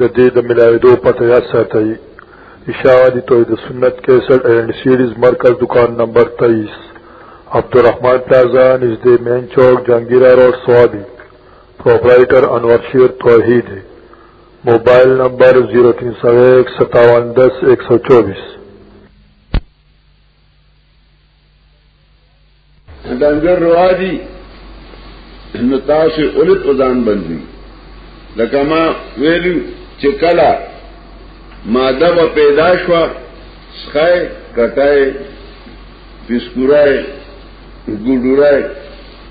د دې د ملاویدو پته یاد ساتئ اشاعتی توحید سنت 61 اینڈ سیریز مرکز دکان نمبر 23 عبدالرحمن پلازا نزد مین چوک جنگیرہ روڈ سوابی پروپرائٹر انور شیر توحید موبائل نمبر 03015710124 دنګر روادي نو تاسو اولت ځان بندي لکه ما ویلو چې کلا ماده و پیدا شو سخای کټای پسکورای ګډورای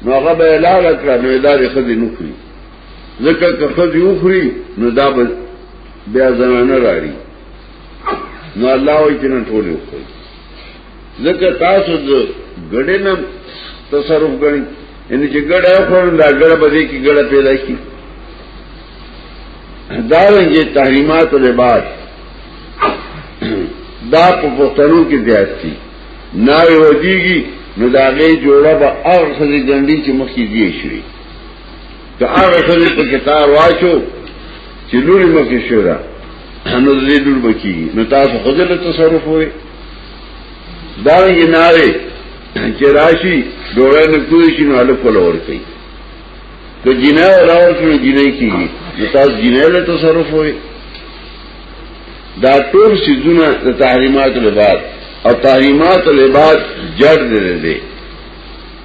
نو هغه به لاله کړه نو ادارې خدي نخري ځکه که خدي وخري نو دا به بیا زنانه راړي نو الله وایي چې نن ټول وکړي ځکه تاسو د ګډې نه تصرف غني ان چې ګډه خور دا ګډه به دې کې ګډه پیدا کی دا رنګه تحریمات لباس دا په پښتنو کې زیات دي ناوي ودیږي نو دا غي جوړه به اغه خزي ګنډي چې مخکې دی شي که هغه خلک په کتار واچو چې لوري مکه شو دا نو دې لور بکی نو تاسو خو دې تصرف وي دا یې ناره چې راشي ډوړې نه کوی شي نو الف ولا ور کوي که جنې ولا ور کوي جنې کیږي نو تاسو جنې له تصرف وي دا ټول سيزونه د تحریمات له بعد او تحریمات له بعد جړ دې دې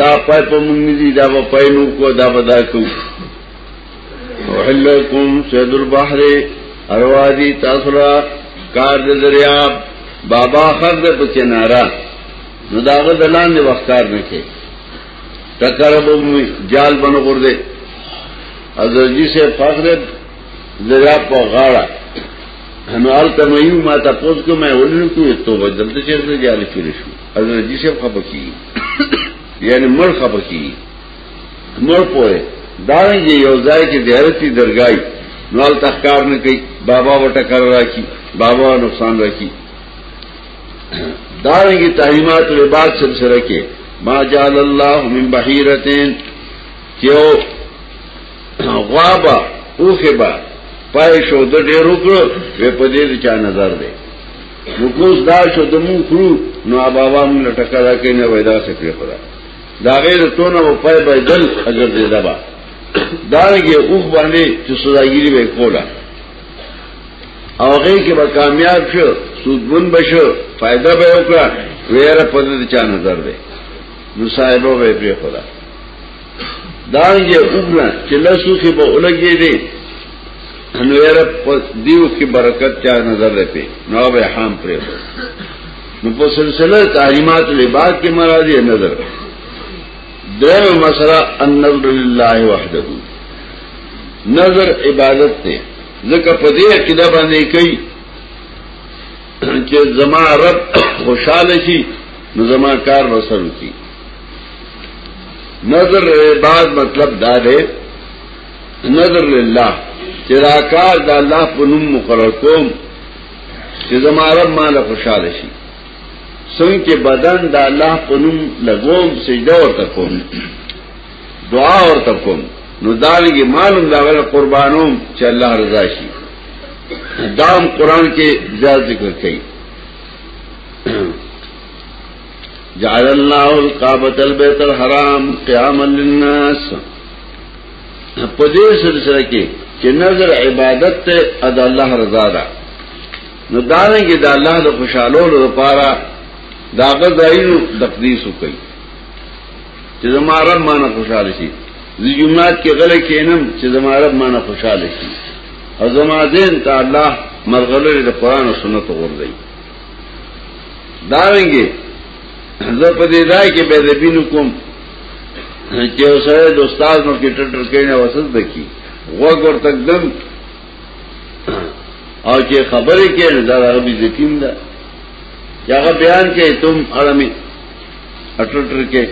دا پای په مونږ دي دا په پای نو کو دا بدا کو وحلکم سید البحر اروا دي تاسو را کار د دریاب بابا خر د پچنارا نو داغه دلان دی وختار نه کې ټکر به جال بنو ګور دې ازرجی سے فخر دریاب په غاړه نو آلته مې یو ما تاسو کومه ولنو کې توبه دلته چې جاري کړی شو حضرت جی صاحب خپه کی یعنی مر خپه کی مر پوهه دارنګ یو ځای کې د هرتی درګای نوال تخکار نه کوي بابا وټه کار راکی بابا نقصان راکی دارنګ تحریمات لباس سلسله کې ما جعل الله من بحیرتین کیو غوابا اوخبا پای شو د ډیرو کړو په دې چا نظر دی نو کوس دا شو د مون خرو نو اباوا مون لټکا دا کې نه وېدا څه کړی خدا دا غیر تونه او پای به دل اجر دې دبا دا یې اوخ باندې چې سوداګری به کولا او هغه کې به کامیاب شو سودمن بشو فائدہ به وکړه ویره په دې چا نظر دی نو صاحبو به پری خدا دانګه وګړه چې لاسو کې به ولګې دي نو یاره په دیو کې برکت چا نظر لپی نو به حام پرې نو په سلسله تعلیمات لباس کې مرادي نظر درو مسله ان نظر لله وحده نظر عبادت ته ځکه په دې کې دا باندې کوي چې زما رب خوشاله شي نو زما کار وسره کوي نظر عباد مطلب دا دے نظر للہ چرا کار دا اللہ پنم مقرر کوم چې زما رب مال خوشاله شي څنګه چې بدن د الله په نوم لګوم سجده ورته کوم دعا ورته کوم نو دالګي مالم دا غل قربانوم چې الله رضا شي دام قران کې زیات ذکر کړي جعل الله الكعبة البيت الحرام قياما للناس په دې سلسله کې چې نظر عبادت ته ادا الله رضا ده نو دا نه کې د الله د خوشاله لپاره دا غزاینو تقدیس وکړي چې زما رب مانه خوشاله شي زیومات کې غلې کینم چې زما رب مانه خوشاله شي او زما دین ته الله مرغلره د قران او سنت ور دی دارنګي زه په دې ځای کې به دې بینو کوم چې اوسره د استاد نو کې ټټر کینه وسط دکی وګ ور تک دم او چې خبرې کینه دا هغه بي ذکیم ده چې هغه بیان کې تم اړمي ټټر کې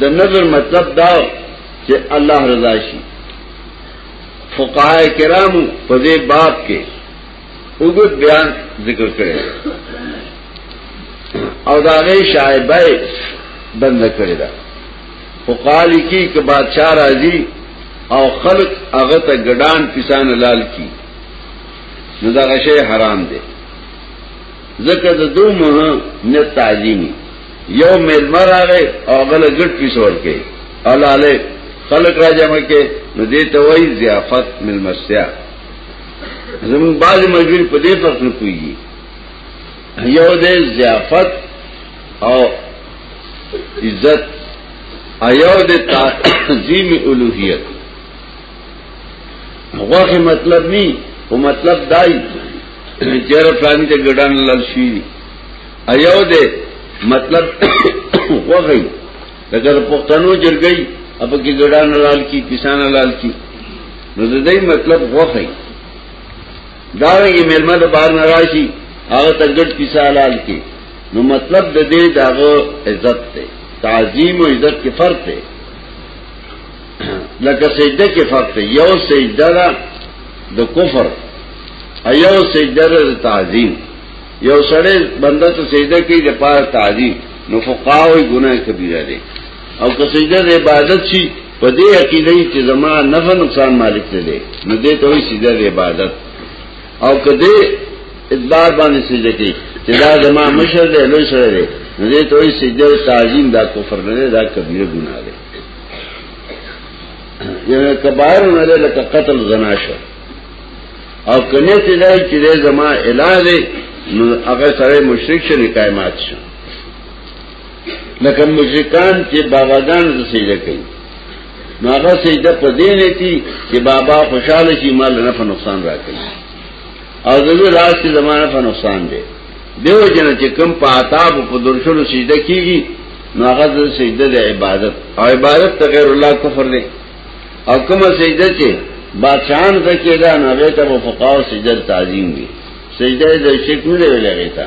د نظر مطلب دا چې الله رضا شي فقهای کرام په دې باب کې اوګد بیان ذکر کړي او دا غي شایبه بند کړی دا او قالی کی که بادشاہ راځي او خلق هغه ته ګډان کسان لال کی نو دا غشی حرام دی ذکر د دو مه نه تعظیمی یو میل مراغه او غل ګډ پیسور کې الاله خلق را جمع کې نو دې ته وای ضیافت مل مسیا زمون بعض ملګری په دې فرق نه کوي یو دې ضیافت او عزت ایو دې تعظیم الوهیت هغه مطلب ني او مطلب دای چیر پلانی ته ګډان لال شي ایو دې مطلب وغي لکه پښتنو جرګي اپ کې ګډان لال کی کسان لال کی نو د دې مطلب غوخی دا یې مېلمه د بار نه راشي هغه تګړ پیسې حلال کی نو مطلب د دې داغه عزت ته تعظیم او عزت کې فرق دی لکه سجده کې فرق دی یو سجده را د کفر ایو سجده را د تعظیم یو سړی بنده ته سجده کوي د پاره تعظیم نو فقاوی ګناه کبیره دی او که سجده د عبادت شي په دې عقیده چې زما نفع نقصان مالک نه دی نو دې ته وی سجده د عبادت او کده ادبار باندې سجده کوي چې دا زما مشر دی لوی سره دی نو دې ته وی سجده تعظیم دا کفر نه دی دا کبیره ګناه دی یعنی کبایر نه دی لکه قتل زنا شو او کنه ته دی چې زما الہ دی نو هغه سره مشرک شنه قائمات شو لکه مشرکان چې باباګان ته سجده کوي نو هغه سجده په دې نه تي چې بابا خوشاله شي مال نه په نقصان راکړي او دغه لاس چې زمانه په نقصان دی دیو جن چې کم په عتاب په درشلو سجده کیږي نو هغه د سجده د عبادت او عبادت ته غیر الله کفر دی او کومه سجده چې بادشاہان ته کېدا نو هغه ته فقاو سجده تعظیم دی سجده د شرک نه ویل غیتا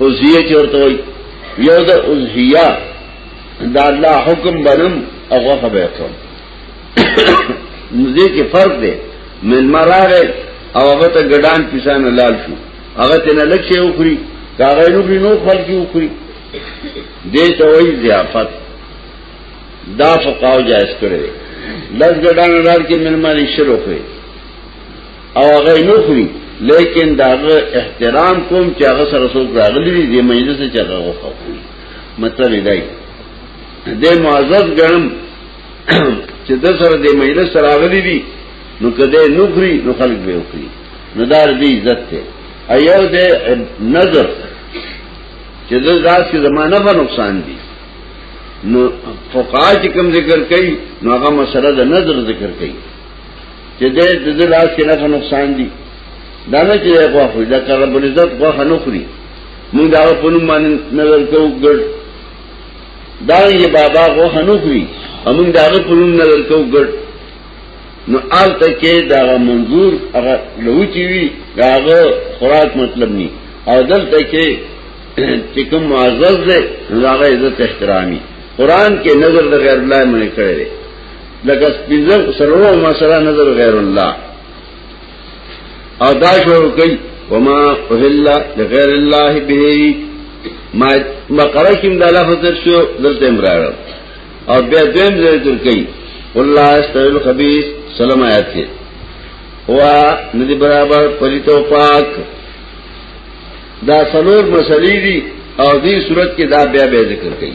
اوزیه چې ورته وي یو د اوزیه دا الله حکم بنم او غوخه به کوم نزدې کې فرق دی مل مراره او هغه ته ګډان کسان لال شو هغه ته نه لکه یو خوري هغه نو خوري نو خپل کې خوري دې ته وایي ضیافت دا فقاو جائز کړی لږ ګډان لال کې مل مراره شروع کړی او هغه نو خوري لیکن داغه احترام کوم چې هغه سره څوک راغلي دي د مجلس چې هغه وخو مطلب دی د معزز ګرم چې د سره د مجلس سره راغلي دي نو کده نو خوري نو خلک به وکړي نو دار دی عزت ته ایو د نظر چې د ذات کې زمانہ به نقصان دي نو فقاج کم ذکر کئی نو هغه مسله د نظر ذکر کئی چې دې د دې لاس کې نه نقصان دي دا نه چې یو خو دا کار په عزت خو خنو خوري موږ دا په نوم باندې نظر کوو ګډ دا یې بابا خو خنو خوري موږ دا په نوم نظر کوو ګډ نو آل تکې دا منظور هغه لوچی وی داغه خوراک مطلب ني او دل تکې چې کوم معزز دی هغه عزت احترامي قران کې نظر د غیر الله منې کړی لکه پنځه سرور مسله نظر غیر الله او دا شروع کوي وما اهل لغیر الله به ما بقره کې دا لفظ درشو دلته امرار او بیا دیم ځای تر کوي والله استویل خبيث سلام آیات کې وا ندی برابر پلیتو پاک دا سلور مسلې دي او دې صورت کې دا بیا بیا ذکر کړي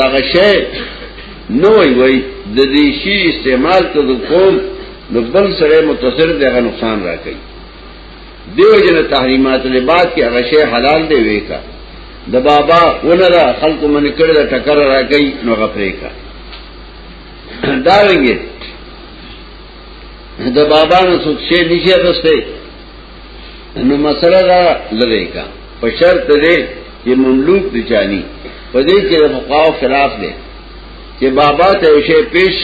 دغه شی نو وی وی د دې شی استعمال ته د قوم نو بل سره متصر دغه نقصان راکړي دیو جن تحریمات لباس کې هغه شی حلال دی ویکا د بابا ونرا خلق من کړه د ټکر راکړي نو غفرې کا دا وینګي د بابا نو څه شی نشي غسته نو مسله دا لری کا په شرط دې چې مملوک دي چانی په دې کې د فقاو خلاف دی چې بابا ته یو شی پیش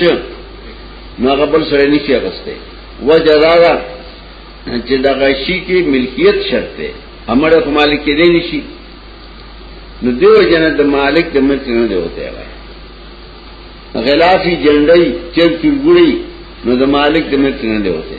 نو هغه بل سره نشي غسته وجه دا ده چې د غشي کې ملکیت شرط دی امر خو مالک کې دی نشي نو دیو جن د مالک د ملک نه دی وته غلافي جنډي چل چلګړي نو د مالک د ملک نه دی وته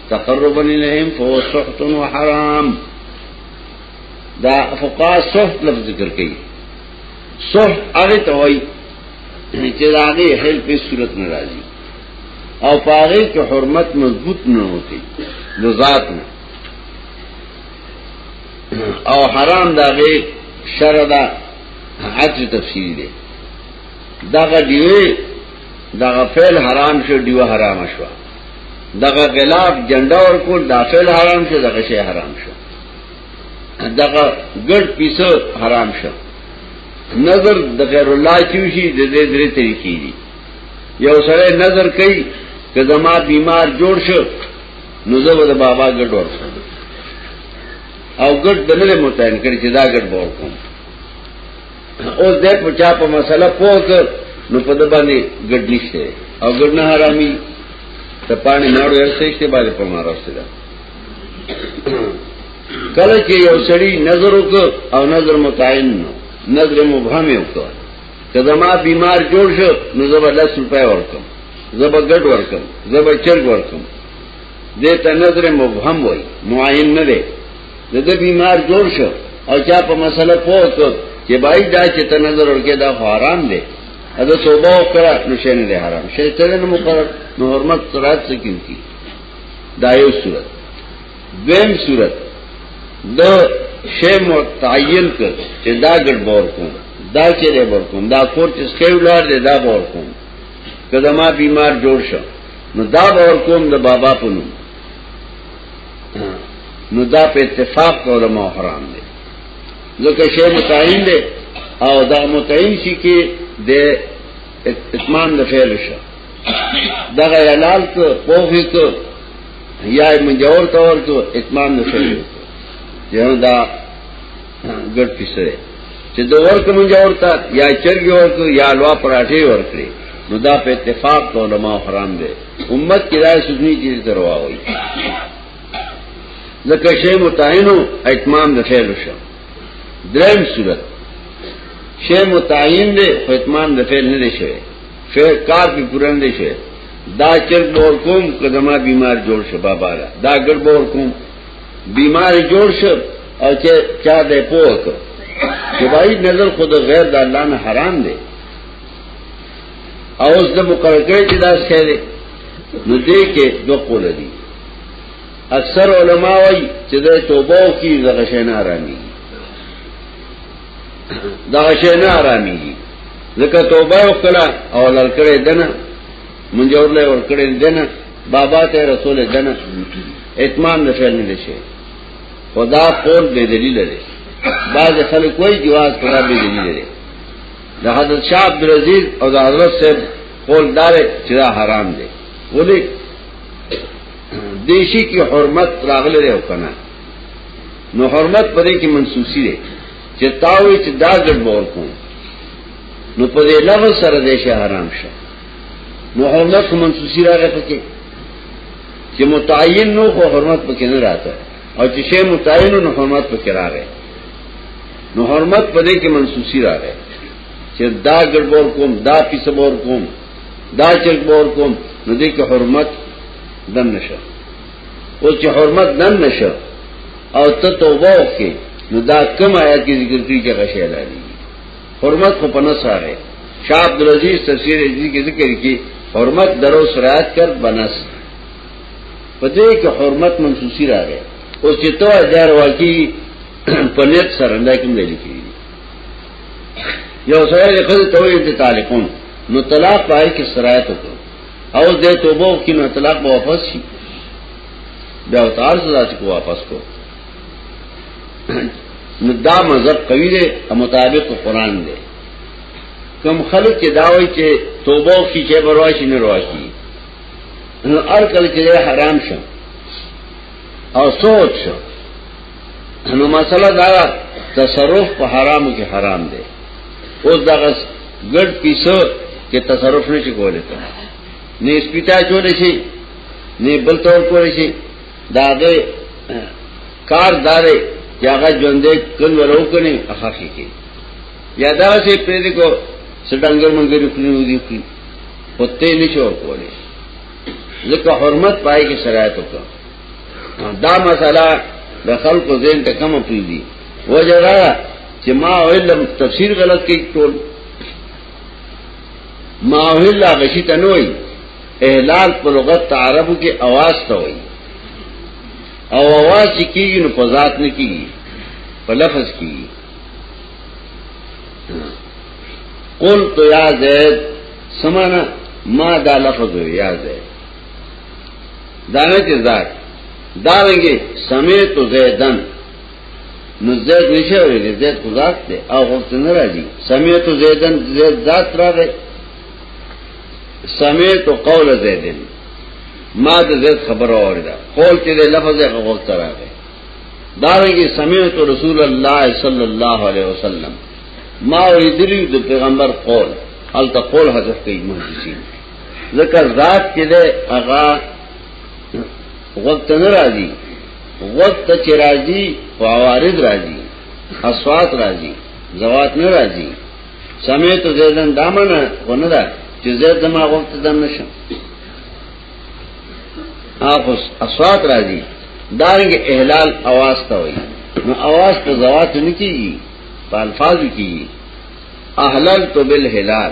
تقربا اليهم فهو سحت وحرام دا فقا سحت لفظ ذکر کئی سحت اغی توائی چې داغه حل په صورت ناراضي او پاره کې حرمت مضبوط نه ہوتی د ذات نه او حرام داغه شر دا حج تفصیل دی داغه دیوه داغه فعل حرام شو دیوه حرام شو دغه غلاف جنډا ورکول داخل حرام شو دغه شی حرام شو دغه ګډ پیسو حرام شو نظر د غیر الله چوشي د دې درې طریقې دي یو سره نظر کوي که زما بیمار جوړ شو نو زه به د بابا ګډ ورکوم او ګډ د نه متعین کړي چې دا ګډ به ورکوم اوس دې په چا په مسله پوک نو په د باندې ګډ نشته او ګډ نه حرامي ته پانی ناړو یې سېشته باندې په ما راځي دا کله چې یو سړی نظر وک او نظر متعین نو نظر مبهم یو کو کله ما بیمار جوړ شو نو زبر 10 روپے ورکم زبر ګډ ورکم زبر چرګ ورکم دې ته نظر مبهم وای معین نه دی د دې بیمار جوړ شو او چا په مسله پوه کړ چې بای دا چې ته نظر ورکې دا حرام دی ادا توبه وکړه نو شنه دی حرام شې ته نه مقرر نو حرمت صورت څه کیږي دا یو صورت دویم صورت د شی متعین کړ چې دا ګډ بور کوم دا چې له بور کوم دا کور چې سکیو لار دی دا بور کوم کله ما بیمار جوړ شو نو دا بور کوم د بابا په نوم نو دا په اتفاق د علماء حرام دی ځکه شی متعین دی او دا متعین شي کې د اتمام د فعل شو دا غیر حلال کو پوهی کو یا منجور کور کو اتمام د فعل یو دا ګډ پیسره چې د ورک منجور تا یا چرګ ورکو یا لوا پراټي ورکړي نو دا په اتفاق علماء حرام دی امت کې راځي سني چې دروا وي لکه شی متعینو اتمام د فعل شو دریم صورت شی متعین دی خو اتمام د فعل نه شي فعل کار به پوره نه شي دا چر بور کوم کدما بیمار جوړ شي بابا دا ګر بور کوم بیمار جوړ شي او چې چا دې پوهه چې بای نظر خود غیر د الله نه حرام دی او اوس د مقرر کړی چې دا څه دی نو دې کې دوه قول دي اکثر علما وایي چې دا توبه کوي دغه شی نه آرامي دغه شی نه آرامي ځکه توبه وکړه او لړ کړې دنه منجور له ور کړې دنه بابا ته رسول دنه اتمام نه فعل نه شي خدا قول به دلیل لري بعض خلک وایي جواز خدا به دلیل لري د حضرت شاه عبد العزيز او د حضرت صاحب قول دار چې دا حرام دی ولې دیشی کی حرمت راغله دی کنه نو حرمت پرې کې منسوسی دی چې تاوي چې دا ګډ بور کوم نو په دې لغو سره دې شي حرام شه نو حرمت کوم منسوسی راغله پکې چې متعین نو خو حرمت پکې نه راته او چې شی متعین نو حرمت پکې راغله نو حرمت په دې کې منسوسی راغی چې دا ګډبور کوم دا پیسبور کوم دا چرګبور کوم نو دې کې حرمت دن نشه او چې حرمت دن نشه او ته توبه وکې نو دا کم آیات کې ذکر کړی چې غشې لري حرمت خو پنه ساره شاه عبد العزيز تفسیر دې کې ذکر کې حرمت درو سرات کر بنس پدې کې حرمت منسوسی راغی او چې تو اجازه ورکړي په نیت سره دا کوم دی لیکي یو سره د خځه توې د طالقون نو طلاق پای کې سرایت وکړو او د توبه کې نو طلاق به واپس شي بیا اوتار سزا چې کو واپس کو نو دا مذهب قوی دی او مطابق قرآن دی کم خلق چې دا وایي چې توبه کې چې برواشي نه رواشي نو ارکل چې حرام شو او سوچ شو نو مسله دا تصرف په حرامو کې حرام دی اوس دا غس ګډ پیسو کې تصرف نشي کولای ته نه سپیتا جوړ شي نه بل تور کول شي دا دې کار دارې چې هغه ژوندې کل ورو کني اخاخي کې یا دا سه پرې دې کو سټنګر منګر کړی و دي کی پته نشو کولای ځکه حرمت پای کې شرایط وکړه دا مسئلہ دا خلق و زین تا کم اپنی دی وجہ دا چی ما او علم تفسیر غلط کی تول ما او اللہ غشی تا نوئی احلال پر لغت تا عربو کی آواز تا ہوئی او آواز چی کی گی نو پزات نکی گی پا لفظ کی گی قل تو یا زید سمانا ما دا لفظ ہوئی یا زید دانه چې زار دا رنګي سميت زيدن نو زید نشه ویلې زید خو ذات دی او وخت نه راځي سميت زیدن زید ذات راغی سميت قول زیدن ما د زید خبر اورده قول چې د لفظ یې غوښت راغی دا ویږي سميت رسول الله صلی الله علیه وسلم ما ویلې د پیغمبر قول هل تقول حذف کوي مهندسین ځکه ذات چې ده هغه وخت نه راځي وخت چې راځي او عوارض راځي اصوات راځي زوات نه راځي سمیت زیدن دامنه ونه ده چې زید زما وخت دم نشم آفس اصوات راځي دارنګ احلال اواز ته وایي نو اواز په زوات نه کیږي په الفاظ کیږي احلل تو بالهلال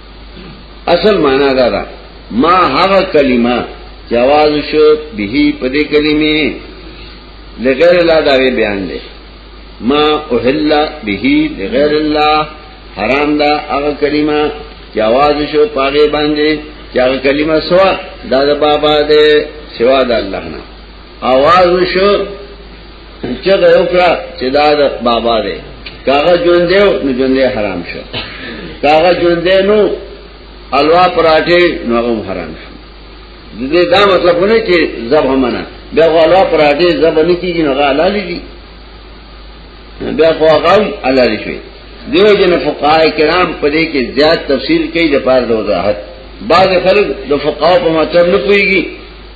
اصل معنا دا ده ما هغه کلمه جواز شو به په دې کلمې لغیر الله دا وی بیان دی ما اوهل به لغیر الله حرام دا هغه کلمه جواز شو پاګې باندې چې هغه کلمه سوا دا د بابا دې سوا د الله نه आवाज شو چغه یو کړه چې دا د بابا دی کاغه ژوند دی نو ژوند حرام شو کاغه ژوند دی نو الوا پراټه نو هم حرام شو دې دا مطلب نه چې زب هم نه بیا الوا پراټه زب نه کیږي نو حلال دي بیا خو هغه حلال شي دیو جن فقهای کرام په دې کې زیات تفصیل کوي د پاره د وضاحت بعض خلک د فقاو په مطلب نه پويږي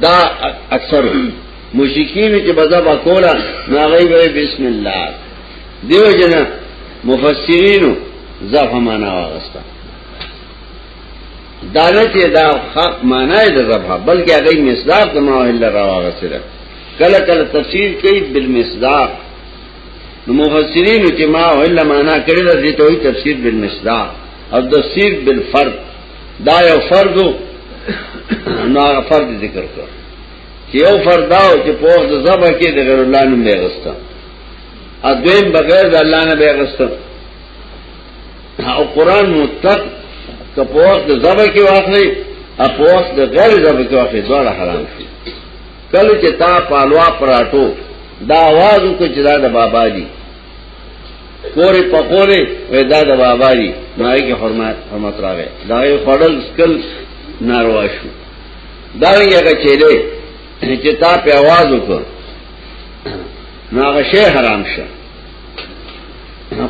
دا اکثر مشکین چې بذب کولا ناغی به بسم الله دیو جن مفسرین ضعف معنا واغستا دا نه چې دا حق معنا یې د ضعف بلکې هغه مصداق د ما الا راغسره کله کله تفسیر کوي بالمصداق نو مفسرین چې ما الا معنا کړی دا دې ته تفسیر بالمصداق او تفسیر بالفرد دا یو فرض نو هغه فرض ذکر کړ چې یو فرض دا او چې په وخت د ذبح کې د غیر الله نوم دی غستا ا دویم بغیر د الله نه به غستا او قران متق که په وخت د ذبح کې واخلي ا په وخت د غیر ذبح کې واخلي دا حرام شي کله چې تا پالوا پراټو دا आवाज وکړ چې دا د بابا دی کورې په کورې وې دا د بابا دي نوای کې حرمت حرمت راغې دا یې خړل سکل ناروا شو دا یې هغه چې دې چې تا په आवाज وکړ نو هغه شی حرام شه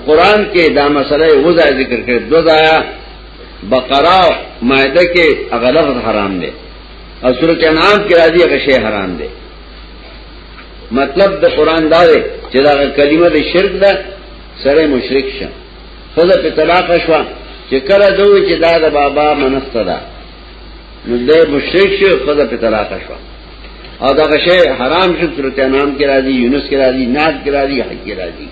قرآن کې دا مسله وځه ذکر کړې دوه ځایا بقره مائده کې اغلب حرام دي او سورۃ انعام کې راځي هغه شی حرام دي مطلب د قران دا دی چې دا کلمه د شرک ده سره مشرک شه خزه په طلاق شو چې کله دوی چې دا د بابا منست ده نو د مشرک شو خزه په طلاق شو او دا غشه حرام شو صورت انام کې راځي یونس کې راځي ناد کې راځي حج کې راځي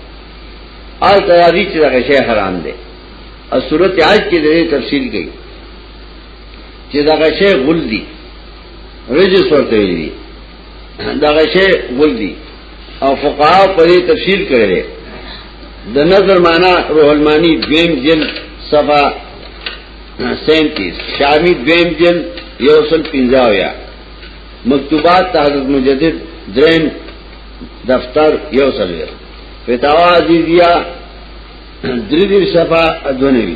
آل تراضی چې دا غشه حرام ده او صورت عاج کې د تفصیل کوي چې دا غشې غول دي رجس ورته ویلي دا غشې غول دي او فقها په دې تفسیر کړي د نظر معنا روح المانی دویم جن صفا 37 شامی دویم جن یوصل پنځاویا مکتوبات حضرت مجدد درین دفتر یوصل فتاوا عزیزیہ دری دیر صفا ادونوی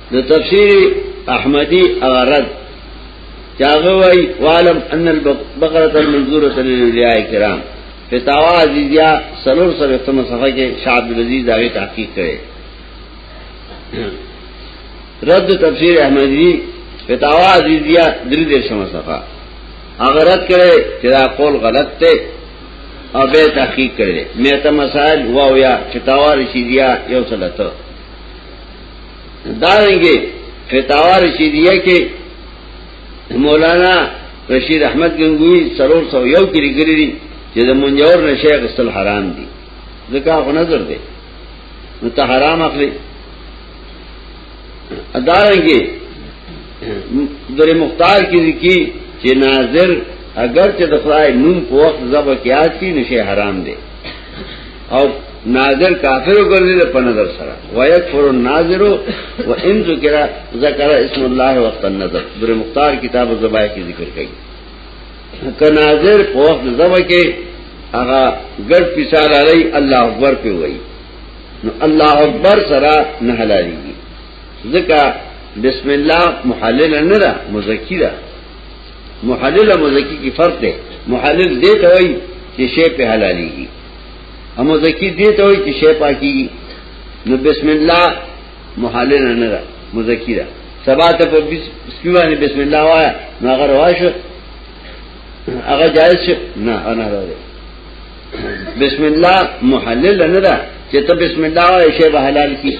د تفسیر احمدی اغرد چاغه وای عالم ان البقره المنذوره للاولیاء کرام فتاوا عزیزیا سلور سره تم صفحه کې شعب العزیز داوی تحقیق کړي رد تفسیر احمدی فتاوا عزیزیا درې دې سم صفحه اگر رد کړي چې دا قول غلط دی او به تحقیق کړي مې ته مسائل واو یا فتاوا رشیدیا یو سلطه دارنګه فتاوا رشیدیه کې مولانا رشید احمد گنگوی سرور سو یو کې لري دي چې د منجور نشه غسل حرام دي ځکه خو نظر دی نو ته حرام اخلي ادارنګي درې مختار کې کی چې ناظر اگر چې د خدای نوم په وخت زبر کې آسی نشه حرام دی او ناظر کافر وګرځي په نظر سره ويكفر الناظر وان ذکر ذکر اسم الله وقت النظر در مختار کتاب الزبای کې ذکر کړي ک ناظر په وخت زما کې هغه ګر پیسال علی الله اکبر په وای نو الله اکبر سره نه حلالي ځکه بسم الله محلل نه ده مزکی ده محلل مزکی کی فرق ده محلل دې ته وای چې شی په حلالي هم مزکی دې ته وي چې شی پاکيږي نو بسم الله محلل نه را مزکی را سبا ته په سپیوانه بسم الله وایا نو هغه رواش هغه جائز شو نه انا راځي بسم الله محلل نه را چې ته بسم الله وایا شی به حلال کی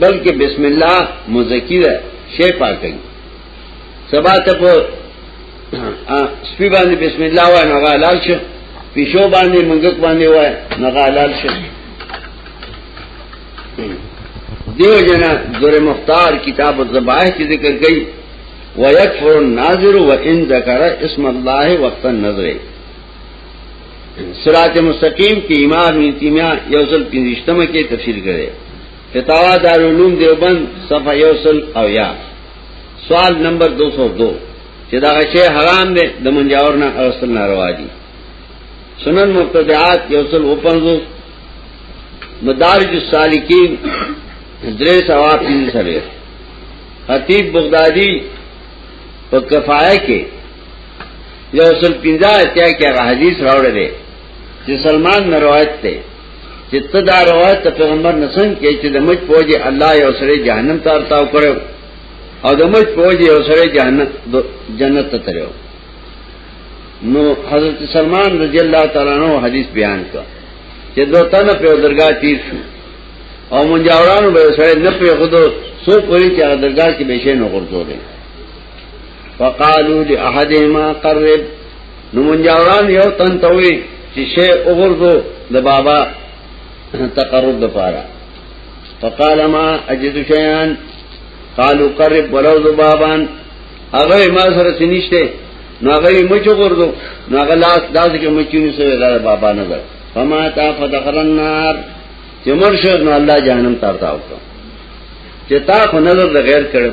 بلکې بسم الله مزکی را شی پاکي سبا ته په سپی باندې بسم الله وای نو غالال شه پیشو باندې منګک باندې وای نو غالال شه دیو جنا دور مختار کتاب الذبائح کی ذکر گئی ويكفر الناظر وان ذكر اسم الله وقت النظر صراط مستقیم کی امام ابن تیمیہ یوصل کی رشتمہ کے تفسیر کرے فتاوا دارالعلوم دیوبند صفحہ یوصل او یا سوال نمبر 202 چې دا شی حرام دی د منجاور نه اصل ناروا دي سنن مبتدعات یو څل وپنځو مدارج السالکین درې سوا پین سره خطیب بغدادي په کفایه کې یو څل پینځه اتیا کې حدیث راوړل دي چې سلمان نه روایت ده چې ته دا روایت ته پیغمبر نه څنګه کې چې د مج پوجي الله یو سره جهنم ته ارتاو کړو او د مج پوجي یو سره جهنم جنت ته ترو نو حضرت سلمان رضی الله تعالی عنہ حدیث بیان کړ چې دوه تنه په درگاه تیر شو او منجاورانو به سره نه په خود سو پوری چې درگاه کې بشین وګرځول فقالو دی احدهما قرب نو منجاوران یو تن توی چې شی وګرځو د بابا تقرب د پاره فقال ما اجد شیان قالوا قرب ولو ذبابان هغه ما سره سنشته نو هغه مچو ګرځو نو هغه لاس داس کې مچونی سره دا بابا نظر فما تا فدخل النار چې مرشد نو الله جهنم تارتا وکړه چې تا خو نظر د غیر کړو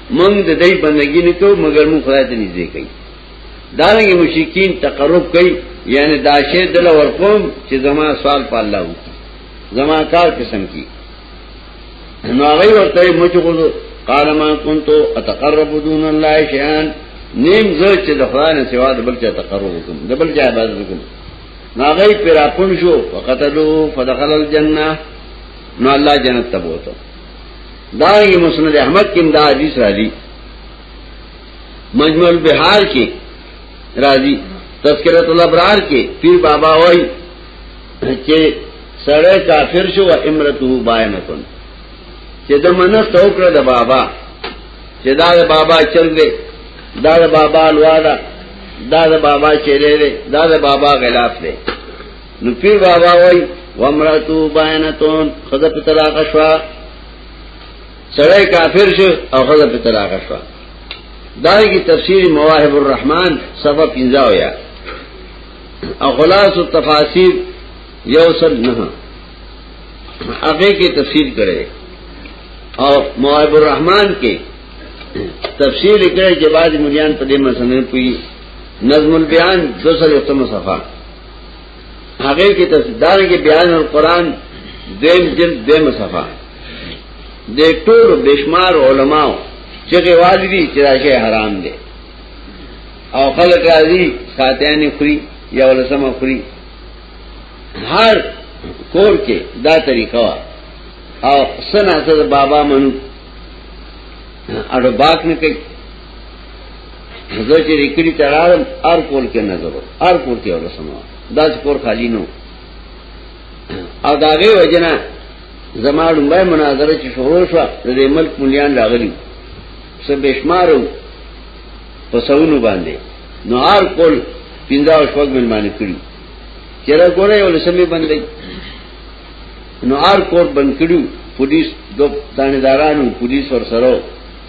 مونږ د دې بندګی نه کوو مګر مو خدای ته نږدې کوي دا نه مشرکین تقرب کوي یعنی دا شی دل ورقوم چې زما سوال په الله وکړي زما کار قسم کی نو هغه ورته مچغو قال ما كنت اتقرب دون الله شيئا نیم زه چې د خدای نه سوا د بل چا تقرب وکم د بل چا عبادت وکم ناغی پر اپن شو وقتلو فدخل الجنہ نو اللہ جنت تبوتو دارنگی مسند احمد کم دا حدیث را دی مجموع البحار کی را دی تذکرت الابرار کی پیر بابا ہوئی چه سڑے کافر شو و امرتو بائنتن چه دا منس توکر دا بابا چه دا دا بابا چل دے دا دا بابا الوا دا دا دا بابا چیرے دے دا دا بابا غلاف دے نو پیر بابا وای وامراتو بینتون خدا په طلاق شوا سړی کافر شو او خدا په طلاق شوا دای کی تفسیر مواهب الرحمن صفحه 15 یا او خلاص التفاسیر یوصل نه هغه کې تفسیر کړي او مواهب الرحمن کې تفسیر کړي چې بعد مليان په دې مسله پوي نظم البیان 200 صفحه هغه کې تفسیر دار کې بیان القرآن دیم جن دیم صفه د ټول بشمار علماو چې غواړي دي چې دا شی حرام دی او خلک راځي ساتيانې خوري یا ولسمه خوري هر کور کې دا طریقه وا او سنا سره بابا منو اړو باک نه کوي زه چې ریکړی ترارم ار کول کې نظر ار کول کې ورسمه دا کور خالی نو او داغه وجنا زما لومبای مناظره چې شروع شو د دې ملک مليان راغلي څه بشمارو په سونو باندې نو ار کول پینځه شپږ مل باندې کړی چیرې ګوره یو لسمه باندې نو ار کور بند کړو پولیس دو تانیدارانو پولیس ور سره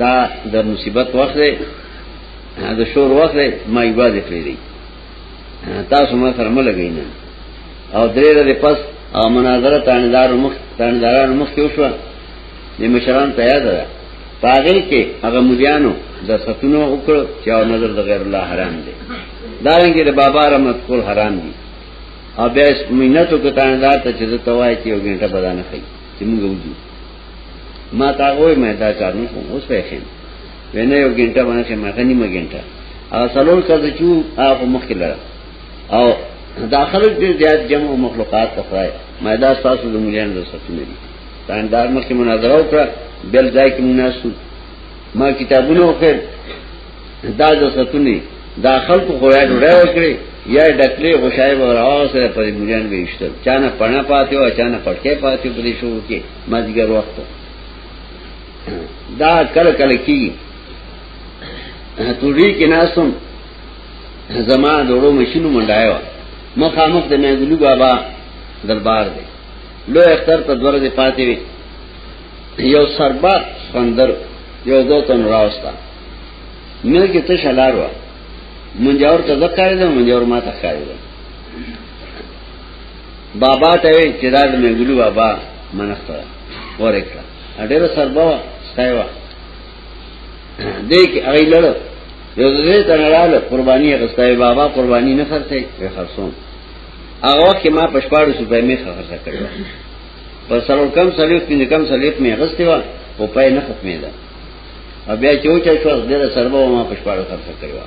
دا د مصیبت وخت دی د شور وخت دی ما یوازې کړی دی تاسو ما سره مله غینه او درې ورځې پس او مناظره تاندار مخ تانداران مخ کې وشو د مشران تیار ده پاغه کې هغه مليانو د ستونو وکړ چې او نظر د غیر الله حرام دی دا رنګه د بابا رحمت کول حرام دي او بیا مینتو کتان دار ته چې ته وای چې یو ګنټه بدانه خي چې موږ وځو ما تا وای مې دا کار نه کوم اوس به خیم وینه یو ګنټه باندې ما غنی ما ګنټه او سلول کړه چې هغه مخ کې لړ او داخله دې زیات جمع مخلوقات تخای ما دا تاسو د مليان د سپنه دي دا انداز مخکې مناظره وکړه بل ځای کې مناسب ما کتابونه وکړ دا جو ستونی دا خلق خو یا ډوډۍ وکړي یا ډکلې غشای به راو سره پر مليان به ایشتل چانه پړنا پاتې او چانه پټکې پاتې په دې شو کې مازیګر وخت دا کله کله کی توری کې ناسم زما دوړو مشینو منډایو مخامخ د مېدلو بابا دربار دی لو اختر ته درځي پاتې یو سربات سندر یو دوتن راوستا مې کې ته شلار و مونږ اور ته ځکارې ده مونږ اور ما ته ښکارې ده بابا ته وی چې دا د مګلو بابا منښت ورکړه ډېر سربا ستای و دې کې هغه لړ یو دې ته لاله قرباني غستای بابا قرباني نه خرڅې په خرڅون هغه وخت ما پښپاړو سو په می خرڅ کړو پر سرو کم سلیف پینې کم سلیف می غستې و او پای نه ختمې ده او بیا چې وچه شو ډېر سربه ما په شپاړو خرڅ کړی و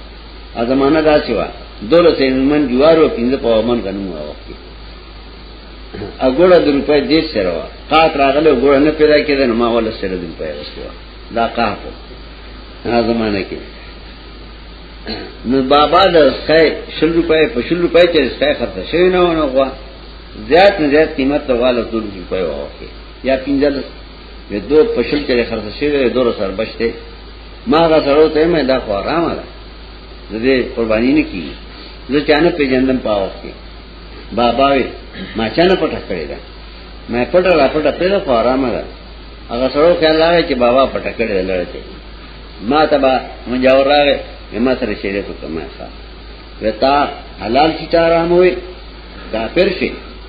ا زمانہ دا چې و دوله سین من جوارو پینځه په ومن غنم و وخت ا ګوره د روپې دې سره و قات راغله ګوره نه پیدا کېده نو ما ول سره دې په وسته دا قاه په ا زمانہ کې نو بابا د خې شل روپې په شل روپې چې څه خرڅ شوی نه ونه غوا زیات نه زیات قیمت ته والا 2 روپې وو یا 15 وې دوه پښل کې خرڅ شي وې دوه سر بچته ما هغه سره ته مې دا خو آرام ده زه قرباني نه کی زه چانه پیجندم پاو کې بابا وې ما چانه پټه کړې ده مې پټه لا پټه پیدا خو آرام ده هغه سره خیال راغی چې بابا پټه کړې لړته ما ته با مونږ اور راغې ما سره شریعت وکړم ښا وتا حلال چې آرام وې کافر شي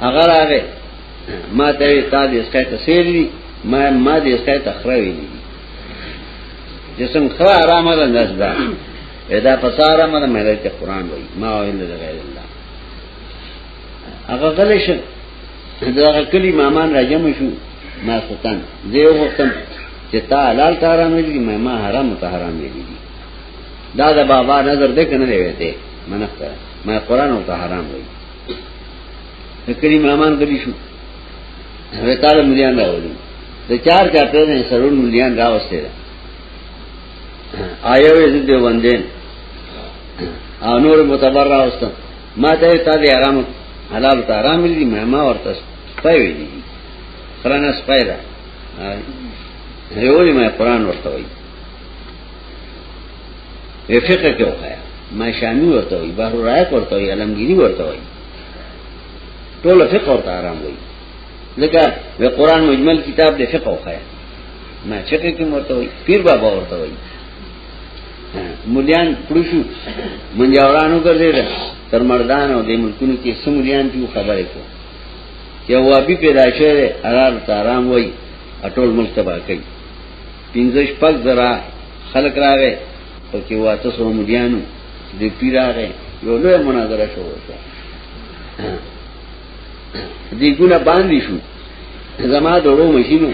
هغه راغی ما ته تا دې اسکای ته سیری ما ما دې اسکای ته خروي دي جسم خرا آرام ده نس ده ادا پساره مده مې ته قران وای ما ویل ده غیر الله هغه غلې شه دا کلی مامان راجم شو ما ستان دیو وختم چې تا حلال ته حرام دي ما ما حرام ته حرام دي دا د بابا نظر دې کنه دی وته منخته ما قران او ته حرام وای کریم امان غلی شو رتاله مليان راوړي د چار چاپه نه سرور مليان راوسته ده آیو یې دې باندې انور متبر راوسته ما ته تا دې آرام حلال ته آرام دي مهما ورته پي وي دي خرانه سپایرا هیوی مې قران ورته وایي وی فقه کې وخایا ما شامی ورته وی بحر رایق ورته وی علمگیری ورته وی ټول فقه ورته آرام وی لکه وی قرآن مجمل کتاب دې فقه وخایا ما فقه کې ورته وی پیر بابا ورته وی مليان پړشو منجاورانو ګرځید تر مردان او د ملکونو کې سمریان دی خبره کو چې وابي پیدا شوه ارار تارام وای اټول ملتبا کوي پینځه شپږ زره خلک راغې په کې واته سو مليانو د پیراغه یو لوی مناظره شو وکړه دې ګونه باندې شو زما دورو ماشینو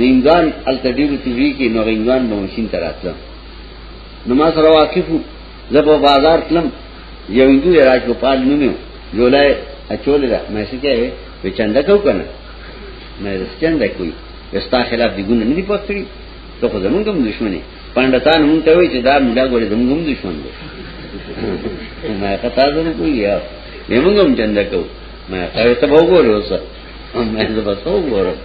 نیمګان التدیر تیوی کې نو غینګان به ماشین تراتله نو ما سره واقف زبو بازار تلم یو هندو راج کو پال نومو جولای اچول را مې څه کوي وچنده کو کنه مې څه چنده کوي استا خلاف دی ګونه نه دی پوت کړی ته خو زمونږ هم دشمن یې پندتان مونږ ته وایي چې دا مولا ګورې زمونږ هم دشمن دی ما ته تاسو نه کوی یا موږ هم چنده کو ما ته ته وګورې اوس ما زه بس وګورم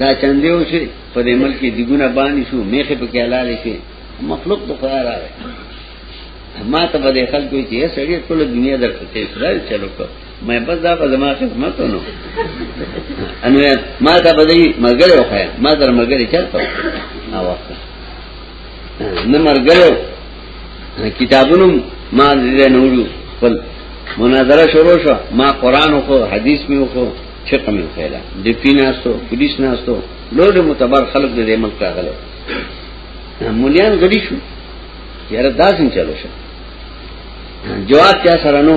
دا چندې وشي په دې ملک کې دیګونه باندې شو میخه په کې حلال شي مخلوق په خیر راغی ما ته به خلکو چې سړی ټول دنیا درته سره چلو کو مې بس دا په زما خدمت نو ان ما ته بدی مرګره وخایا ما در مرګره چرته نا وخت نه مرګره کتابونو ما دې نه وړو خپل مناظره شروع شو ما قران او حدیث مې وکړو چې کوم فعلا د پیناستو پولیس ناستو لوړ متبر خلق دې ملک راغلو مولیان غړي شو یاره داسې چلو شو جواب چا سره نو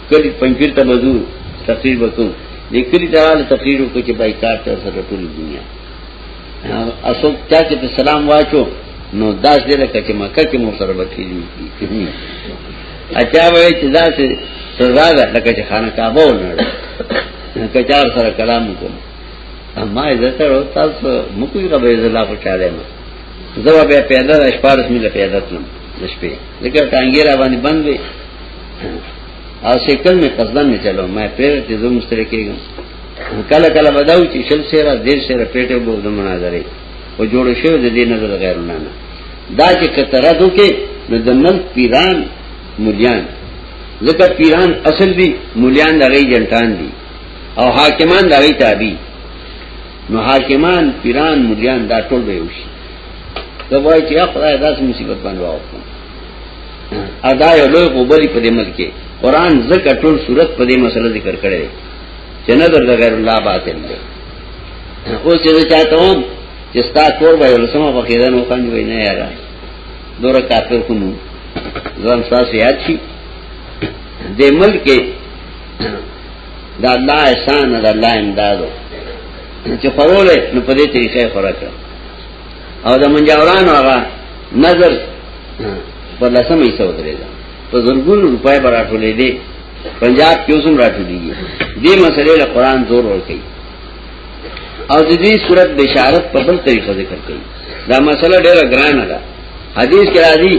کلی پنځیر ته بزو تقریر وکړو د کلی ته له تقریر وکړو چې بایکاټ تر سره ټول دنیا اسو چا چې په سلام واچو نو داس دې لکه چې مکه کې مو سره بکې دي اچا وای چې داس سزا ده لکه چې خانه کعبه ولر کچار سره کلام وکړو اما عزت ورو تاسو مکو یې رب عزت الله پچاله ما زه به پیدا شپارس مله پیدا تلم د شپې لکه ټانګې را باندې بند وي او سیکل می قصدن نه چلو ما پیر چې زه مستری کېږم کله کله بداو چې شل سره دیر سره پیټه بو د مناظره او جوړ شو د دې نظر غیر نه نه دا چې کتره دو کې نو د ملک پیران مليان ځکه پیران اصل دي مليان دغه جنټان دي او حاکمان دغه تابع نو حاکمان پیران مليان دا ټول به وشي دا وایي چې خدای داس مصیبت باندې واوښتم ادا یو لوی غوبلی په دې ملک کې قران زکه ټول صورت په دې مسله ذکر کړي چې نظر د غیر الله باطل دی اوس یې چاته و چې ستا کور به ولسمه په خیرن وکړي وای نه یارا دوره کافر کوم ځان تاسو یاد شي د ملک کې دا الله احسان دا الله امدادو چې خورول نو په دې طریقې خوراک کړ او د منجوران هغه نظر په لسمه یې سو درې ده په زرګون روپۍ براټولې دي پنجاب کې اوسم راټولېږي دې مسلې له قران زور ور کوي او د دې صورت بشارت په بل طریقه ذکر کوي دا مسله ډېره ګرانه ده حدیث کې راځي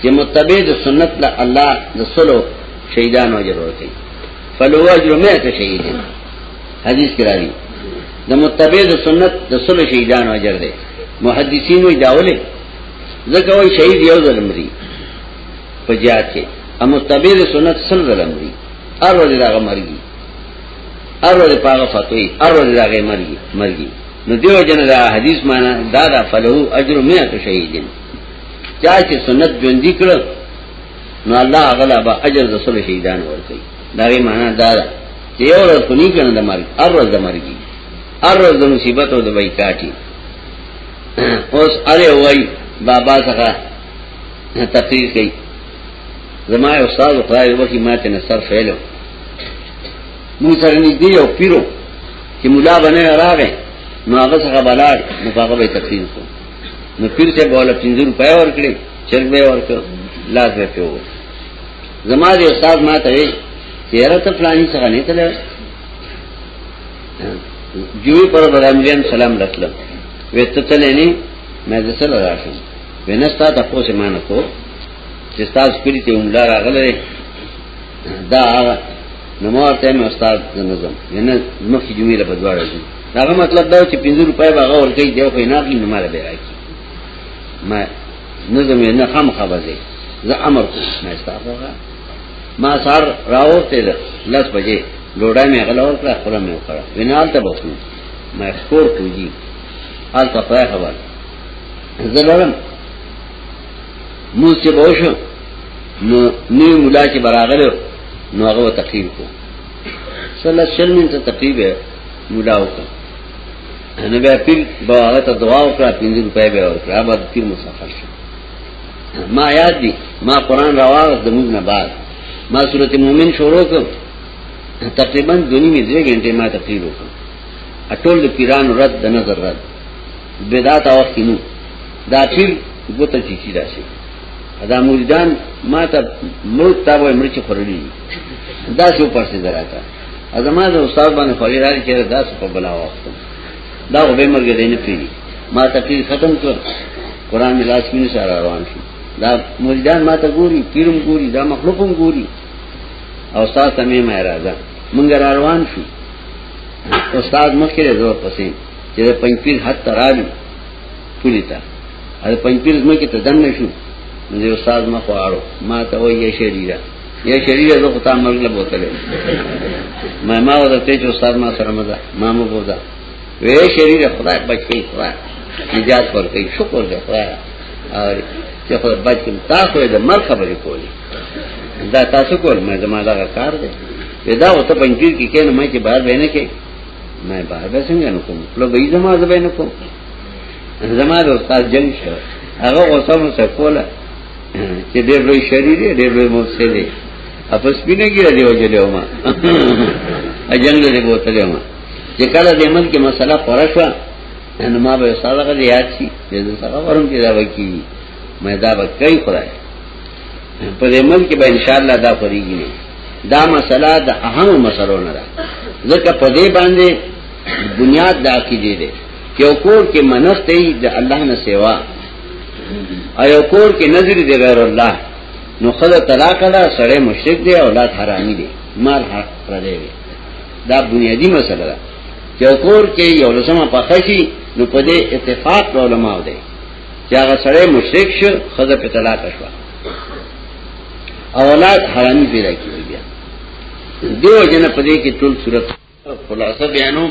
چې متبع د سنت له الله د سلو شهیدانو اجر ورکړي فلو اجر مئه شهیدین حدیث کې راځي د متبع د سنت د سلو شهیدانو اجر دی محدثین وی داوله ځکه وی شهید یو ظلم دی په جهاد کې او متبع د سنت سل ظلم دی هر ورځ داغه مرګي هر ورځ پاغه فتوی هر ورځ داغه مرګي مرګي نو دیو جن دا حدیث معنا دا دا فلو اجر مئات شهیدین چا چې سنت ژوند کړ نو الله غلا به اجر د سلو شهیدان ورکړي دا یې معنا دا ده یو ورځ خو نه کنه د مرګ هر ورځ د مرګ هر ورځ د مصیبت او د بایکاټي اوس اره وای بابا څخه تقریر کوي زما یو استاد خدای وکي ماته نه سر فعلو مون سره نږدې یو پیرو چې مولا باندې راغې نو هغه څخه بلاړ نو هغه به تقریر کو نو پیر ته بوله پنځه روپیا ورکړي چرګ به ورکړ لاس به پیو زما دې استاد ما ته وی چیرې ته پلاني څنګه نه تلل جوی پر برامجان سلام رسلم ویته تلې نه مې د سره راشم وینستا ته پوسې ما نه کو چې تاسو کلی ته عمره راغله دا نو مورته مې استاد د نظم ینه مخکې جمعې له بدواړه دي دا مطلب دا چې 50 روپۍ به غوړ کوي دی خو نه غي نمبر به راکړي ما نظم یې نه خام خبره زه امر کوم مې ستاسوغه ما سار راوته ده لس بجې ډوډۍ مې غلور کړه خپل مې وکړه وینال ته بوتو مې خور کوجی حال ته پای خبر زلالم مو چې بوشو نو نو مولا چې براغلو نو هغه تقریر کو صلی الله علیه وسلم ته تقریر مولا وکړه نو بیا پیر باغه ته دعا وکړه پنځه روپۍ به ورکړه بعد پیر مسافر شو ما یاد دي ما قران راوغ د موږ نه بعد ما سورته مؤمن شروع کړ تقریبا دونی می درې غنټه ما تقریر وکړ اټول د پیرانو رد د نظر رد بدعت او کینو دا پیر ګوته چی چی راشي دا مریدان ما ته موت تا وای مرچ خورلی دا څو پرسه دراته ازما د استاد باندې خوړی راځي چې دا څه په بلا وخت دا به مرګ دې نه پیری ما تقریر ختم کړ قران ملاس مين سره روان شو دا مریدان ما ته ګوري پیرم ګوري دا مخلوقم ګوري او استاد ته مې ما راځه مونږ را روان شو استاد مخکې زور پسې چې پنځپیر حد ترالو پوری تا هر پنځپیر زمکه ته دن نشو نو استاد مخ واړو ما ته وایي شریرا یا شریعه زه خطا مرګ له بوتلې ما ما ورته چې استاد ما سره مزه ما مو بودا وې شریعه خدای بچي خدای نجات ورکړي شکر دې خدای او چې خدای بچي تاسو دې مرګ خبرې کولې دا تاسو کول مې زما دا کار دی دا او ته پنځیر کې کینې مې چې بهر بینه کې مې بهر به څنګه نو کوم لو به زما زبې نه کوم زما د استاد جنگ شو هغه اوسم سکوله چې ډېر لوی شری دی ډېر لوی مفسد دی اپس پینه کې دی وجلې ومه اجنګ دې بوتلې ومه چې کله د عمل کې مسله خورا شو نو ما به صادقه دې یاد شي دې سره ورم کې دا وکی مې دا به کوي خدای په دې عمل کې به ان شاء الله دا فريږي نه دا مسله د اهم مسلو نه ده ځکه په دې باندې بنیاد دا کې دی چې کور کې منښت دی د الله نه سیوا ایو کور کې نظر دی غیر الله نو خدای طلاق دا سړی مشرک دی اولاد حرامي دی مال حق پر دی دا بنیادی مسله ده چې کور کې یو لسمه پخشي نو په دې اتفاق علماء دی چې هغه سړی مشرک شو خدای په طلاق شو اولاد حرامي پیدا کیږي بیا دیو جن په دې کې ټول صورت خلاصه بیانوم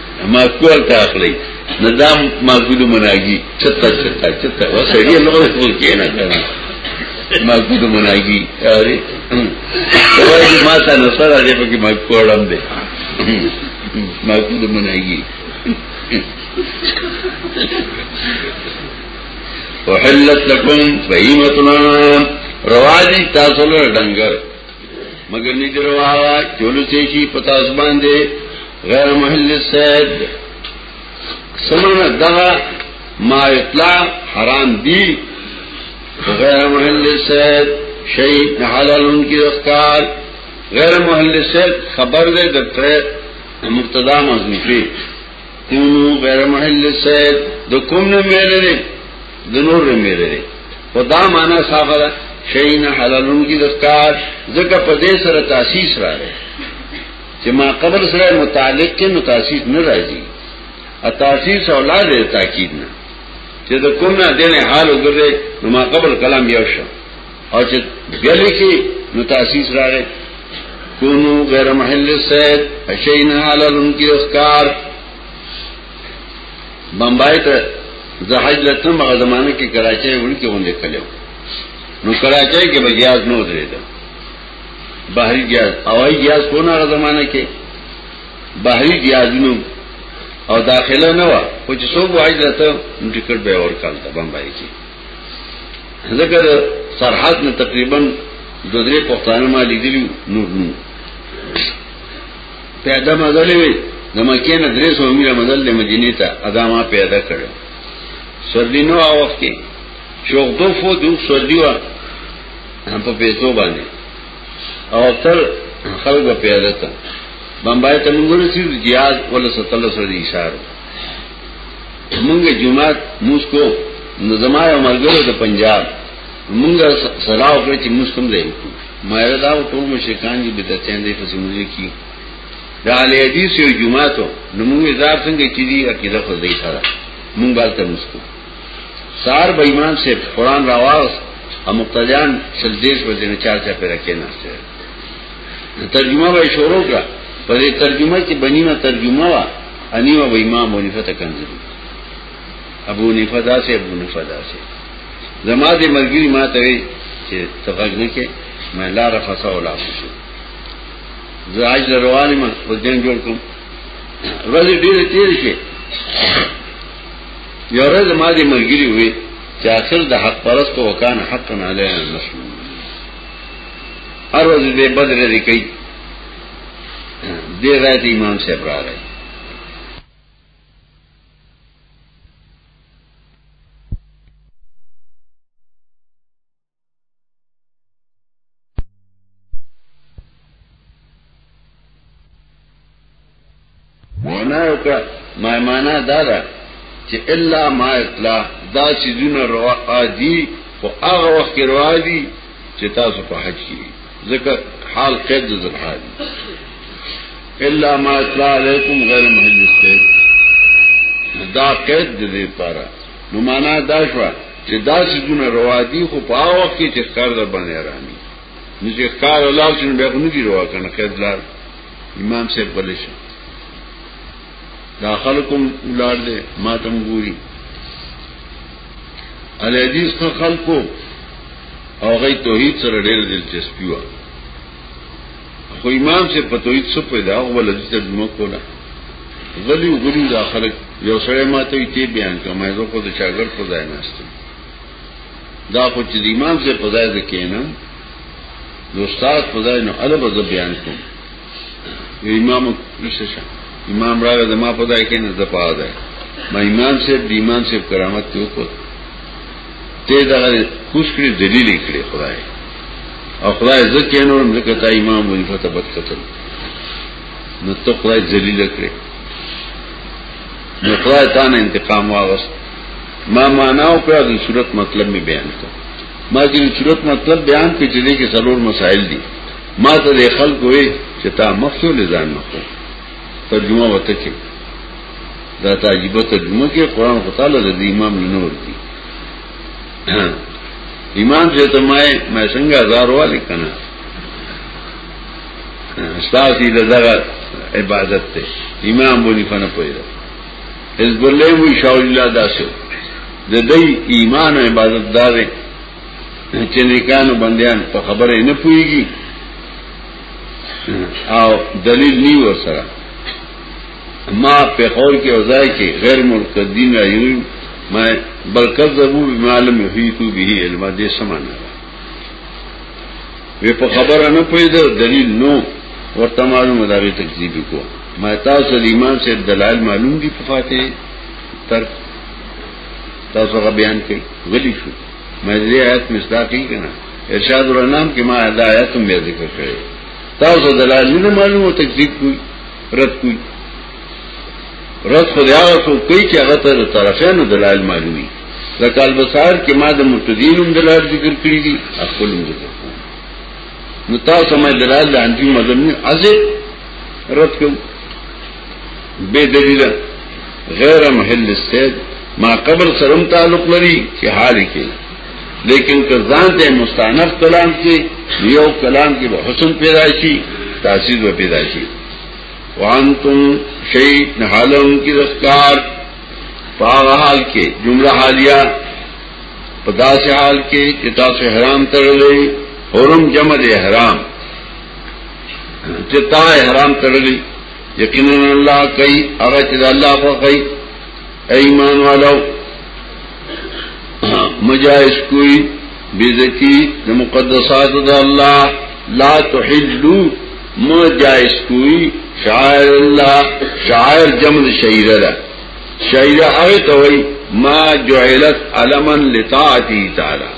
ما کول ته اخلي نظام ما ګلو مناګي چتا چتا چتا وسړي الله دې خپل کې نه کړم ما ګلو مناګي اره وایي ما ته نو سره دې په کې ما کولم دې ما ګلو مناګي وحلت لكم بهيمة الانعام روادي تاسو له ډنګر مگر ني دروا چولو شي پتا اسمان دې غیر محل سید سمانه دغه ما اطلاع حرام دی غیر محل سید شی حلال ان کی اختار غیر محل سید خبر دے دکتر مقتدا مزنفی کونو غیر محل سید دو کم نے میرے دے دو نور نے میرے دے و دا مانا صافا دا شیئن حلالون کی دستار ذکر پدے سر تاسیس را رہے چې ما قبل سره متعلق کې نو تاسیس نه راځي ا تاسیس اولاد دی تاکید نه چې د کوم نه دینه حال وګرځي نو ما قبل کلام یو شو او چې بیا لیکي نو تاسیس راغی کونو غیر محل سید اشین حلال ان کی اخکار بمبای ته زحج لتن مغه زمانه کې کراچۍ ورکی غونډه کړو نو کراچۍ کې بجیاز نو درېده بحری جهاز هوایي جهاز په ناره زمانہ کې بحری جهازونو او داخله نه و خو چې څوک وایي راته ټیکټ به ورکړل ته بمبای کې ځکه سرحد نه تقریبا د درې پښتانه ما لیدلی نور نو پیدا مزل وی د مکې نه درې سو میله مزل د مدینې ته ادمه پیدا کړو سردینو اوخ کې شوق دو فو دو سردیو هم په پیسو باندې او تر خلګو پیاده ته بمبای ته موږ ورسېږو جیاز ولا ستل سره دي اشاره موږ جمعه موږ کو نو زما یو ملګری د پنجاب موږ سلام وکړ چې موږ کوم دی ما دا ټول مشکان دي بدعتین دي فسمونه کی دا علی حدیث یو جمعه ته نو موږ ځار څنګه چې دی عقیده خو دې سره موږ بالته موږ کو سار به امام سے قرآن راواز او مقتدیان سل دیش بجې نه چار چا پیرا کې ناشته ترجمه به شروع کړه په دې ترجمه کې بنیمه ترجمه وا انیمه به امام ونی فته کنځي ابو نفدا سے ابو نفدا سے زما دې مرګري ما ته وي چې تفاق نه کې مې لار فسا ولا شو زه اج رواني ما په دې جوړ کوم ورځ ډیره تیر شي یو ورځ ما دې ملګری وې چې اخر د حق پرست او کان حق نه علی نشو هر ورځ دې بدر دې کوي دې راځي امام صاحب راغی معنا وکړه ما معنا دا ده چې الا ما اطلاع دا چې دونه روا دي او هغه وخت روا دي چې تاسو په حج کې ځکه حال قید ذل حال الا ما اطلاع علیکم غیر محل السید دا قید دې لپاره نو معنا دا شو چې دا سيزونه روا دي خو په هغه وخت کې چې ښکار در باندې رامي نو چې ښکار الله چې بیا نه دي روا کنه کېدلار امام صاحب بلې شو دا خلکم ولار دي ما تم ګوري ال حدیث خلکو او غي توحید سره ډېر دلچسپي و خو امام سے پتوید سو پیدا او ولدی ترجمه کولا غلی غلی دا خلق یو سره ما ته تی بیان کوم زه خو د چاګر په ځای نهسته دا خو چې امام سے په ځای ده کینم د استاد په ځای نو ادب ز بیان کوم یو امام نشه شه امام راغی د ما په ځای کې نه زپا ده ما امام سے د امام سے کرامت ته وکړ ته دا کوس کړی دلیل کړی خدای او خدای ځکه نور ځکه تا امام ونیفه ته بد قتل نو ته خدای ذلیل کړی نو خدای تا نه انتقام واغست ما ماناو کړه د صورت مطلب می بیان کړ ما د صورت مطلب بیان کړ چې دې کې څلور مسائل دي ما ته خلک وې چې تا مخکې لزان نه کوو ترجمه وته کې دا تعجبه ترجمه کې قران خو تعالی د امام لنور دي امام چې ته ما ما څنګه هزار والی کنه ستاسو دغه عبادت ته امام بونی فن پویرا حزب الله وی شاول الله داسو د دې ایمان او عبادت دار چې نیکانو بندیان په خبره نه پويږي او دلیل نی ور سره ما په خور کې وځای کې غیر مرتدین رايوم ما بل کذبو بما لم يحيطوا به علم دې سمانه وی په خبره نه پوهیدل دلیل نو ورته معلومه دا غي تکذیب کو ما تاسو ایمان سے دلائل معلوم دي په فاتحه تر تاسو غ بیان کړي غلی شو مجلې آیت مصداقی کنا ارشاد الانام کې ما دا آیت هم ذکر کړی تاسو دلایل نه معلومه تکذیب کوي رد کوي رد خو دا څو کوي چې هغه تر طرفانو دلایل معلومي لکه البصار کې ما د متدین هم دلایل ذکر کړی دي خپل هم ذکر کوم نو تاسو ما دلایل د انجام مذهب نه ازه رد کوي بے دلیل غیر محل السید ما قبل سرم تعلق لري چې حال کې لیکن که ځان ته مستانف کلام کې یو کلام کې به حسن پیدا شي تاثیر به پیدا شي وانتم شیء حالم کې رسکار پاغه حال کې جمله حالیه په داسې حال کې چې تاسو حرام تړلې حرم جمع دې حرام چې تا احرام تړلی یقینا الله کوي هغه چې الله خو کوي ایمان والو مجائز کوئی بیزتی دا مقدسات دا اللہ لا تحلو مجائز کوئی شاعر اللہ شاعر جمد شعیرہ دا شعیرہ آئے توئی ما جعلت علما لطاعتی تعالی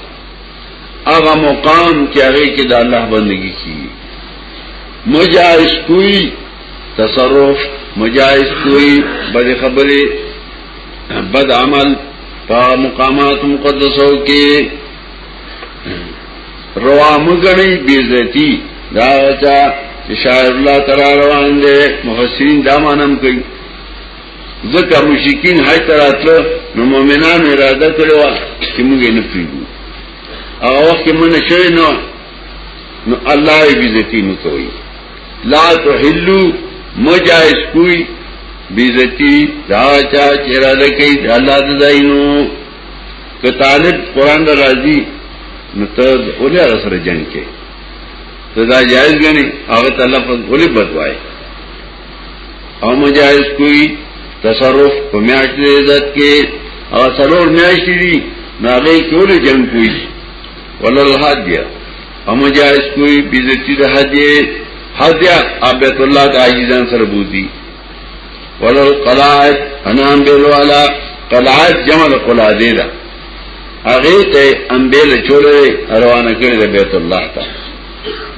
هغه مقام چې هغه کې د الله بندگی کی مجاز کوئی تصرف مجاز کوئی بد خبره بد عمل په مقامات مقدسو کې روا مګنی بیزتی دا چا شاعر الله تعالی روان دي محسنین دا مانم کوي ځکه مشکین هاي تراتلو نو مؤمنان اراده کړو چې موږ نه پیږو او وخت موږ شوی نو نو الله یې بیزتی نه کوي لا تحلوا مجائز کوئی بیزتی دا چا چې اراده کوي د الله د ځایونو که طالب قران راځي نو ته اولیا سره جنگ کې ته دا جایز غني هغه تلفظ ولې بدوای او مجاز کوي تصرف په میاشت د عزت کې او څلور میاشت دي ناغه کول جنگ کوي ولل حدیا او مجاز کوي بیزتی د حدیه حدیا ابیت الله د عاجزان سره بوزي ولل قلائد انام بیل والا قلائد جمع قلادی ده هغه ته امبیل چولې روانه کړې بیت الله ته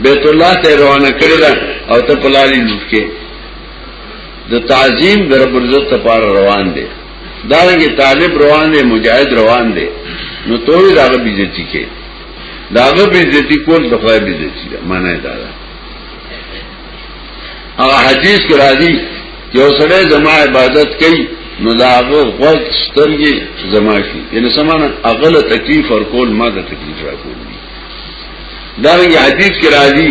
بیت الله ته روانه کړل او ته پلاری لوټکه د تعظیم در برزت لپاره روان دي دا رنګه طالب روان دي مجاهد روان دي نو ټول داغه بیزتی کې داغه بیزتی کول د خدای بیزتی ده معنی دا ده هغه حدیث کې راځي چې اوسړه زما عبادت کوي نو داغه غوږ سترګې زما شي یعنی سمانه اغله تکلیف ور کول ما ته تکلیف را کول دا رنګ حدیث کې راځي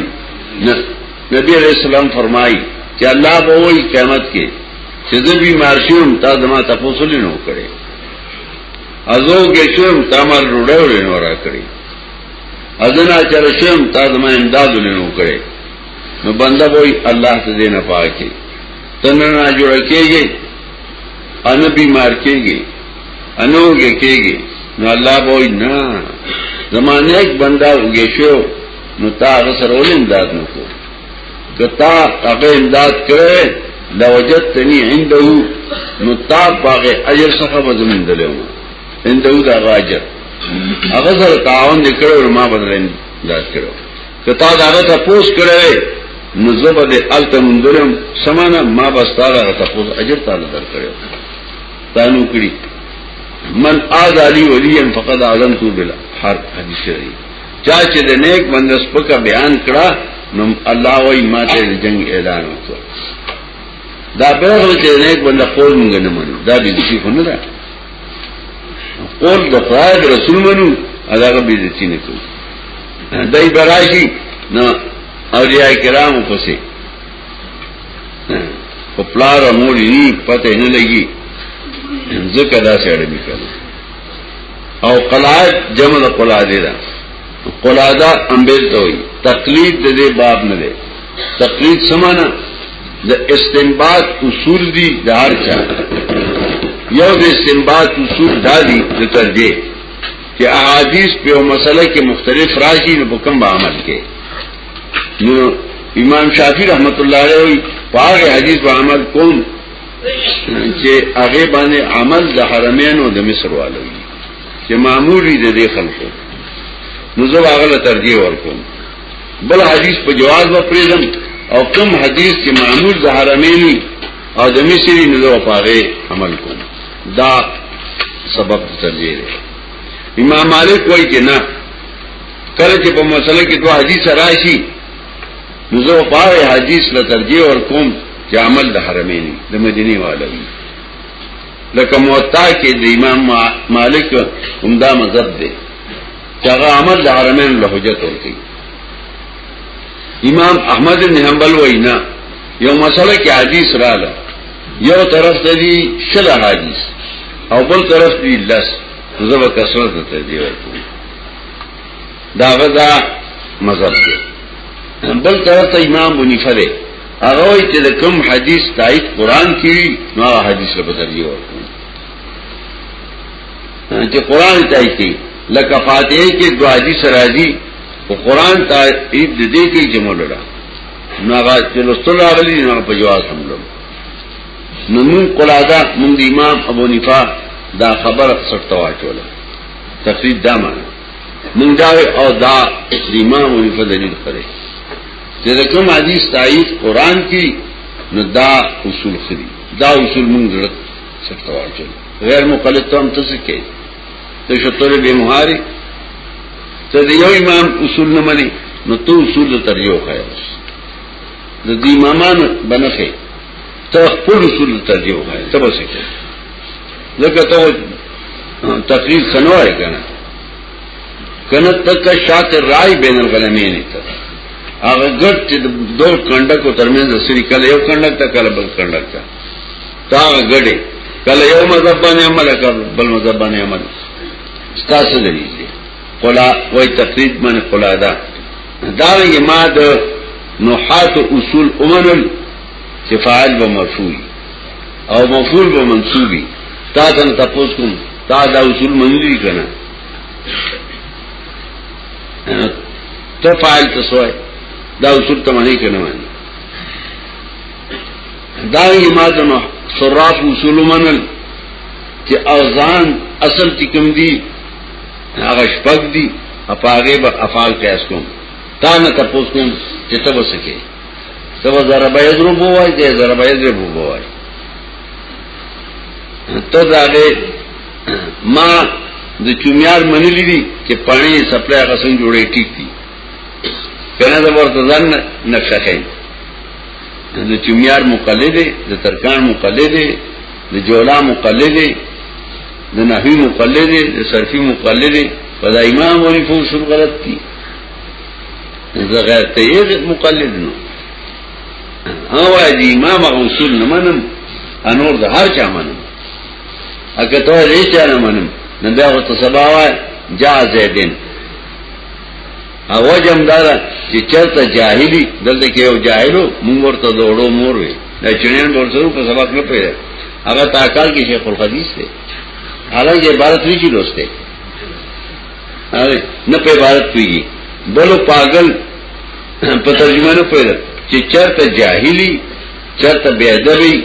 نبی علیہ السلام فرمایي چې الله به وایي قیامت کې چې زه بیمار شوم تا زما تاسو لې نو کړې ازو کې شوم تا مر روډو لې نو را کړې ازنا چر شوم تا زما امداد لې نو کړې نو بنده وایي الله ته دې نه پاکي تنه نه جوړ کېږي ان بیمار کېږي انو کې کېږي نو الله به نه زمانه یک بندا وګې شو نو تا هغه سره ول امداد نکو کتا هغه امداد کړې لوجتنی عنده نو تا باغه اجر څخه وزمن دلو عنده دا راجر هغه سره تعاون نکړو ما بدل امداد کړو کتا دا هغه ته پوس کړې نو زبد التمندلم سمانه ما بستاره ته پوس اجر تعالی درکړو تانو کړی من آز علی ولی ان فقد اعظم تو بلا حرب حدیث رہی چاچے دے نیک من رس پکا بیان کرا نم اللہ وی ما تے جنگ اعلان اکتا دا بیغ وچے دے نیک من قول منگا نمانو دا بیدسی خون دا قول دا قرآن رسول منو ادا کا بیدسی نکو دای براشی نا اولیاء کرام پسے په پلار او مور یې پته نه لګي ځکه دا سره دی کړو او قلاد جمع د قلاده ده قلاده امبل ته وي تقلید د دې باب نه ده تقلید سمانا د استنباط اصول دي د هر چا یو د استنباط اصول دا دي د ترجیح چې احادیث په مسله کې مختلف راشي نو په کوم عمل کې نو امام شافعی رحمت الله علیه په هغه حدیث په عمل کوم چې هغه باندې عمل د حرمین او د مصر والو چې معمولی د دې خلکو نو زه هغه له ترجیح ورکوم بل حدیث په جواز و پریزم او کم حدیث چې معمول د حرمین او د مصر نو زه په هغه عمل کوم دا سبب ترجیح دی امام مالک وایي چې نه کله چې په مسله کې دوه حدیث راشي نو زه په هغه حدیث له ترجیح ور کوم چې عمل د حرمین د مدینه والي لکه موطا کې د امام مالک همدا مذهب دی چې هغه عمل د حرمین له حجت ورته امام احمد بن حنبل وینا یو مسله کې حدیث رااله یو طرف ته دی شل حدیث او بل طرف دی لس زبر کسرت ته دی ورکو دا غدا مذهب دی بل طرف ته امام بنی فره هغه وی چې د کوم حدیث تایید قران کې نو هغه حدیث له بدل دی ورکو چې قران تایید کی لکه فاتحه کې دو حدیث راځي او قران تایید د دې کې جمع لړا نو هغه چې لستل راغلي نو په جواز هم لړ نو موږ قلاده موږ امام ابو نفا دا خبر سټوا چوله تخریب دا معنی مونږ دا او دا امام وی په دلیل خره چې دا کوم حدیث تایید قران کې نو دا اصول خري دا اصول مونږ درته څرته واچو غیر مقلد ته هم تاسو کې ته شتور به مهاري ته یو امام اصول نه مني نو ته اصول تر یو خیر د دې امامانو بنخه ته خپل اصول تر یو خیر ته بسې لکه ته تقریر سنوای کنه کنه تک شات رای بین الغلمین ته هغه ګټ چې دو کنده کو ترمنځ سری کله یو کنده ته کله بل کنده ته تا ګړې کله یو مذهب باندې عمل کړ بل مذهب باندې عمل ستاسو دی قلا وای تقریر باندې قلا دا دا یې ما د نحات اصول امنل چې فاعل و مرفوع او مفعول به منصوبي تا څنګه تاسو کوم تا دا اصول منلي کنه ته فاعل تسوای دا اصول ته معنی کنه معنی دا یې ما ته صراف اصول منل چې اذان اصل کې کوم دي هغه شپږ دي اپاغه به افعال قیاس کوم تا نه تاسو کوم چې تاسو کې سبا ضربه یضرب وای دې ضربه یضرب وای ته دا دې ما د چومیار منلې دي چې پانی سپلای غسن جوړې ټیک دي کنه دا ورته ځان نقشه خې د چومیار مقلد دي د ترکان مقلد دي د جولا مقلد دي د نحوی مقلد دي د صرفی مقلد دي په دا امام ونی فوسم غلط دي زه غیر تیز مقلد نو هو دی امام اصول نه منم انور د هر چا منم اګه ته یې چا نه منم نه بیا وته سبا وای جاز دین او وجم دار چې چرته جاهلی دلته کې یو جاهلو مونږ ورته دوړو مور وي د چنین ورته په سبق نه پیدا هغه تاکال کې شیخ الحدیث دی حالانکه عبارت ویچی لوسته اره نه په عبارت پیږي بلو پاگل په ترجمه نه پیدا چې چرته جاهلی چرته بے ادبی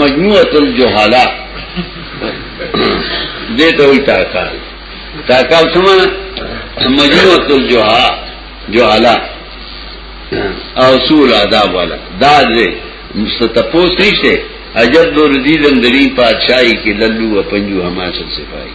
مجموعه الجهالا دې ته وی تاکال تاکال سمه مجموعه الجها جهالا او سول آداب والا دا دې مستتپوس نشته عجب دور دیدن دری پادشاہی کی للو و پنجو حماسل سپائی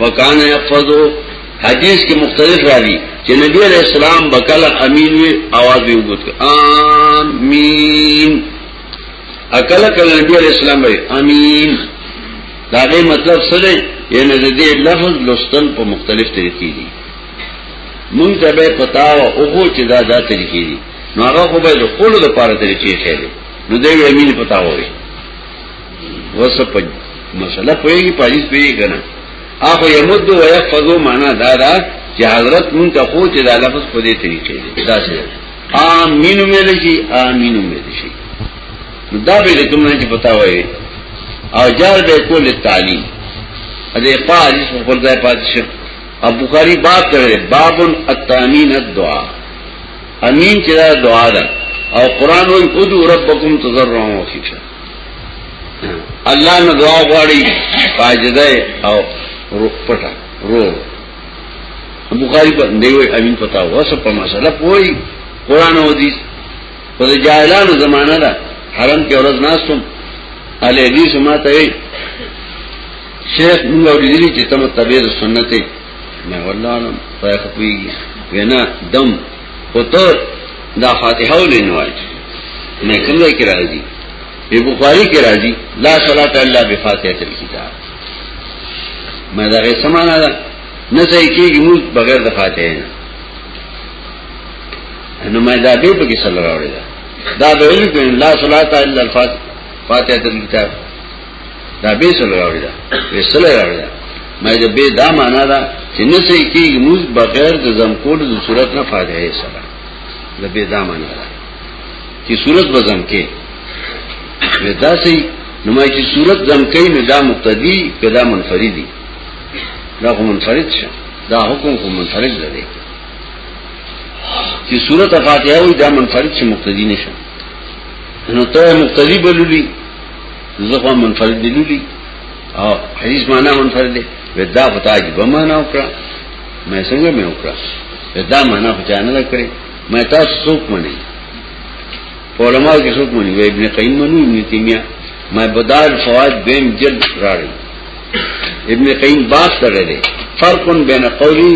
وکان یقفزو حدیث کې مختلف راځي چې نبی علیہ السلام بکلا امین وی आवाज به وګت امین اکل کله نبی علیہ السلام وی امین دا غي مطلب څه دی یعنی د دې لفظ لوستل په مختلف طریقې دي مونږ ته به پتا او هغه چې دا دا طریقې دي نو هغه خو به د خپل لپاره طریقې ښه دي نو دوی امین پتا وایي وسپن مسله پوری پالیس پیری کنه اخو یمد و یحفظو معنا دا دا چې حضرت مون ته خو چې دا لفظ په دې طریقې دی دا څه امین ویل شي امین ویل شي دا به کوم نه چې پتا وایي او جار به کول تعلیم ا دې پاج په خپل ځای پات شي ابو بخاری باب کړي باب التامین الدعاء امین چې دا دعا ده او قران وایي ادعوا ربکم تضرعا وخفا الله نو دعا غواړي فاجده او پټه رو بخاری په دی وی امین پتا و سب په مسله پوي قران او حدیث په جاهلانو زمانہ دا حرم کې اورز ناسوم علی حدیث ما ته شیخ موږ ورېدلی چې تم تبعید سنت نه والله علم پای خپوي وینا دم خو ته دا فاتحه ولې نه وایي مې کوم ځای کې راځي په بخاری کې راځي لا صلات الا بفاتحه الكتاب ما دا غي سمانا ده نه ځای کېږي موږ بغیر د فاتحه نه نو ما دا به په کې سره راوړی دا دا به ویل کړي لا صلات الا الفاتحه الكتاب دا به سره راوړي دا به سره راوړي دا مې دا به دا معنا دا چې نه سې کېږي موږ بغیر د زم کوډ د صورت نه فائدې یې سره دا به دا معنا دا چې صورت بزم کې دا سې نو مې چې صورت زم کې نه دا مقتدی کدا منفردي دا کوم منفرد شه دا حکم کوم منفرد دی چې صورت فاتحه وي دا منفرد چې مقتدی نشه نو ته مقتدی بللی زخوا منفرد دی لولی او حدیث مانا منفرد دی ودا خطا جی بمانا اکرا میں سنگا میں اکرا ودا مانا خطا ندا کرے میں تا سوک منی پولماء کی سوک منی وی ابن قیم منو ابن تیمیہ میں بدار فواد بین جلد را رہی ابن قیم باس کر رہے دے فرق بین قولی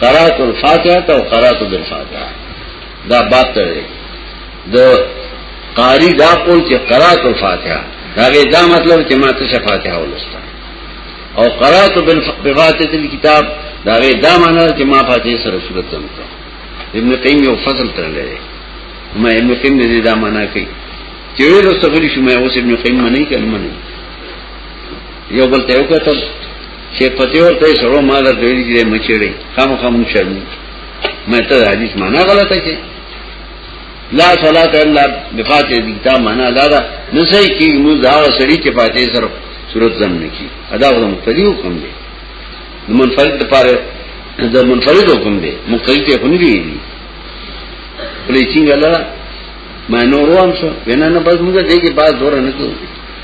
قرات الفاتحہ تا و قرات بالفاتحہ دا بات ته دی د قاری دا قول چې قرات الفاتحه دا غي دا مطلب چې ماته شفاتحه ولستا او قرات بالفاتحه الكتاب دا غي دا معنی چې ما فاتحه سره صورت تم ابن قیم یو فصل تر لري ما ابن قیم دې دا معنی کوي چې ویلو سغلی شو ما اوس ابن قیم منی کړم منی یو بل ته وکړه چې پته ورته سره ما درته ویل چې مچړي خامخا مون شرمو میں تو حدیث مانا غلط ہے کہ لا صلاة اللہ بفاتح دیتا مانا دادا نسائی کی موز آغا سری کے فاتح سر صورت زمن کی ادا خدا مقتدی حکم دے منفرد پارے دا منفرد حکم دے مقتدی تے خنی دی دی پلی چنگا لرا میں نور وام سو وینا نا بس مجھے دے کے باز دورا نکو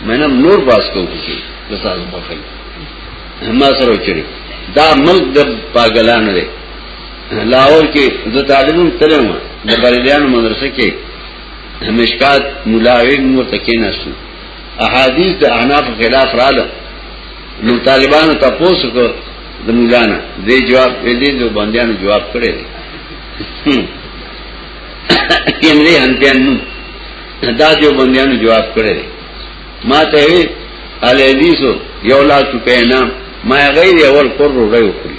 میں نا نور باز کو کسی بس آزم بخیر ہما سر اچھرے دا ملک دا پاگلان دے لاور کې د طالبون تلم د بریلیانو مدرسه کې مشکات ملاوی نور تکې نشو احادیث د احناف خلاف رااله نو طالبانو تاسو کو د مولانا دې جواب دې د باندېانو جواب کړي یمرې انتیانو دا دې باندېانو جواب کړي ما ته الیدیسو یو لا څه پینا ما غیر اول پر روړی وکړي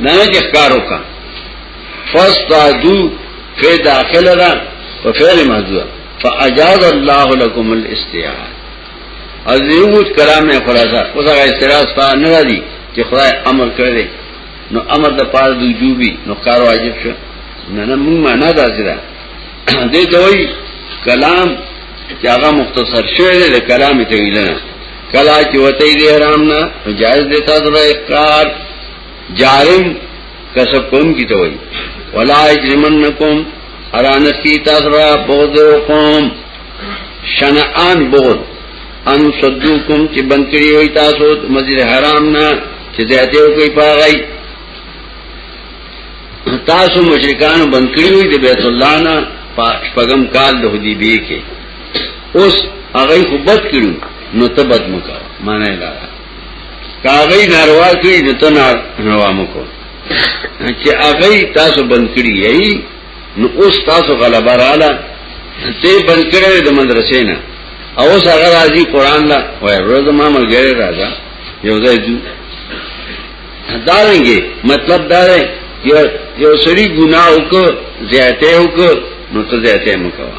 نه نه چې کار وکا فاستادو فی داخل را په فعل ماضی فاجاز الله لكم الاستعاذ از یو کلام نه خلاصہ اوس هغه استراز تا نه راځي چې خدای امر کړی نو امر د پاره د وجوبي نو کار واجب شو نه نه موږ معنا دا سره دې ته وایي کلام چې هغه مختصر شوی دی کلام ته ویل نه کلا چې وته دې حرام نه جائز دې تاسو له اقرار جارم کسب کوم کی ته وای ولا یجرمنکم ارانسی تاسو را بغض قوم شنعان بغض ان صدوکم چې بنکړی وای تاسو مسجد حرام نه چې زیاته کوي پاغی تاسو مشرکان بنکړی وای د بیت الله نه پاګم کال د حدیبیه کې اوس هغه خو بد کړو نو ته بد مکا معنی دا کاغی ناروا کړی نو ته ناروا مکو چې هغه تاسو بند کړی یی نو اوس تاسو غلبه رااله ته بند کړی د مدرسې نه او اوس هغه راځي قران لا وای روز ما ملګری راځه یو ځای دې دا رنګي مطلب دا دی یو سړي ګناه وکړ زیاته وکړ نو ته زیاته مکوه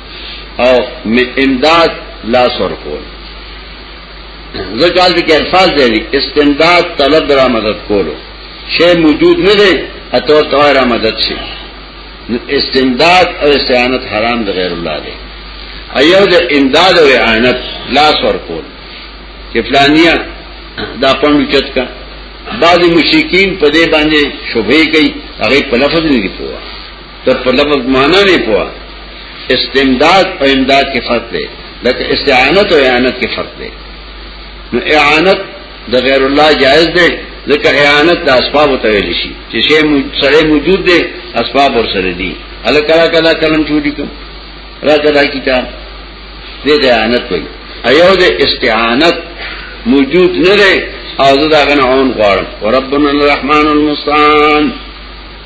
او می امداد لاس ورکول زکال کې الفاظ دی استمداد طلب را مدد کولو شی موجود نه دی اته تو را مدد شي استمداد او استعانت حرام د غیر الله دی ایو د امداد او اعانت لاس ورکول چې فلانیا دا پوند چت کا بعض مشرکین په دې باندې شوبې کوي هغه په لفظ نه دی پوهه ته په لفظ معنا نه پوهه استمداد او امداد کې فرق دی لکه استعانت او اعانت کې فرق دی نو اعانت د غیر الله جائز دی ځکه اعانت د اسباب ته ویل شي چې شی سره موجود دی اسباب ور سره دي هله کلا کلا کلم چوری کوم را کلا کتاب دې د اعانت وایي ایو د استعانت موجود نه دی او زه دا غنه اون غواړم وربنا الرحمن المستعان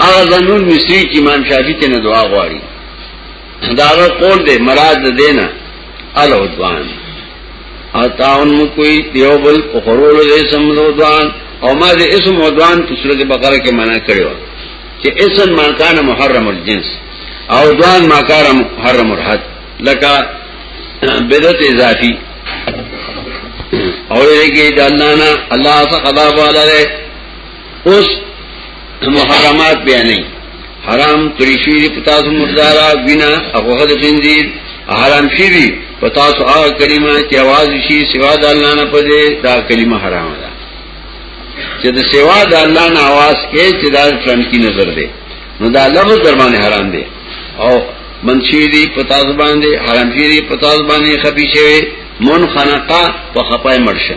هغه زنون مصری چې امام شافعی ته دعا غواړي دا هغه قول دی مراد دینه الودوان اتاون مو کوئی دیو بل پخرول دې سم الودوان او ما دې اسم ودوان په سورته بقره کې معنا کړو چې اسم ما کان محرم الجنس او دوان ما کان محرم الحد لکه بدعت اضافي او یې کې دانانا الله څخه خدا والا اوس محرمات بیانې حرام کړی شي په تاسو مردارا بنا هغه د خنزیر حرام شي دي په تاسو هغه کلمه چې आवाज شي سوا د الله نه پدې دا کلمه حرام ده چې د سوا د الله نه आवाज کې چې دا ټرن کی نظر ده نو دا لفظ درمانه حرام ده او منشي دي په تاسو باندې حرام شي دي په تاسو باندې خبي شوی من خنقا په خپای مرشه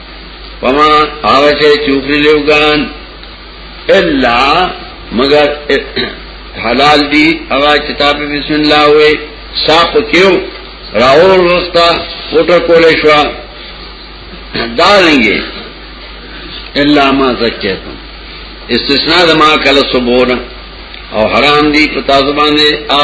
وما هغه چې چوکري لوګان الا مگر حلال دي هغه کتاب بسم الله وې صاف کیو راور وستا وټر کولې شو دا رنګي الا ما زکیتم استثناء ما کله صبور او حرام دي پتا زبانه آ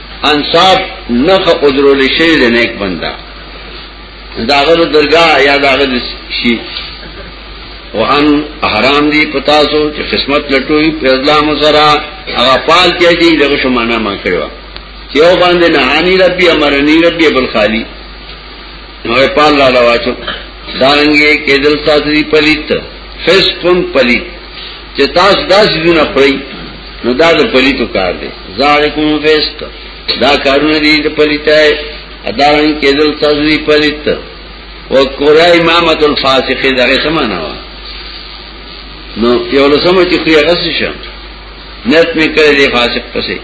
انصاب نخ ادرو لشیر دے نیک بندہ داغل درگاہ یا داغل شی وان حرام دی پتاسو چې قسمت لټوي په اسلام سره هغه پال کې دي دغه شمانه ما کړو چې او باندې نه اني ربي امرني ربي بل خالی نو پال لا لواچو دانګي کې دل ساتري پلیت فسقن پلیت چې تاسو داس دونه پړی نو دا د پلیتو کار دی ذالکم فسق دا کارونه دي د پلیتای ادارن کېدل تاسو دی پلیت او کورا امامت الفاسق دغه سمانه وا نو یو لسم چې خو یې غس شم نت می کړی دی فاسق پسې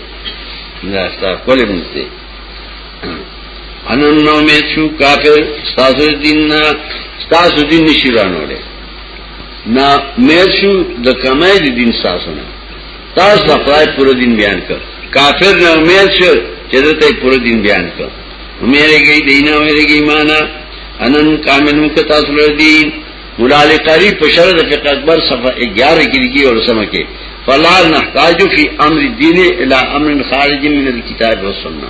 دا ستا کولې مونږ دی انن نو می شو کافر تاسو دین نه تاسو دین نشی رانوړي نا میرشو د کمای دی دین ساسونه تاسو خدای پر دین بیان کړ کافر نه امید شو چې دته پر دین بیان کړ امیره گئی دینه امیره گئی معنا انن کامنو که تاسو له دین مولا علی قاری په شرط فقہ اکبر صفحه 11 کې لګي او سم کې فلا نحتاج فی امر الدین الی امر خارج من الكتاب والسنه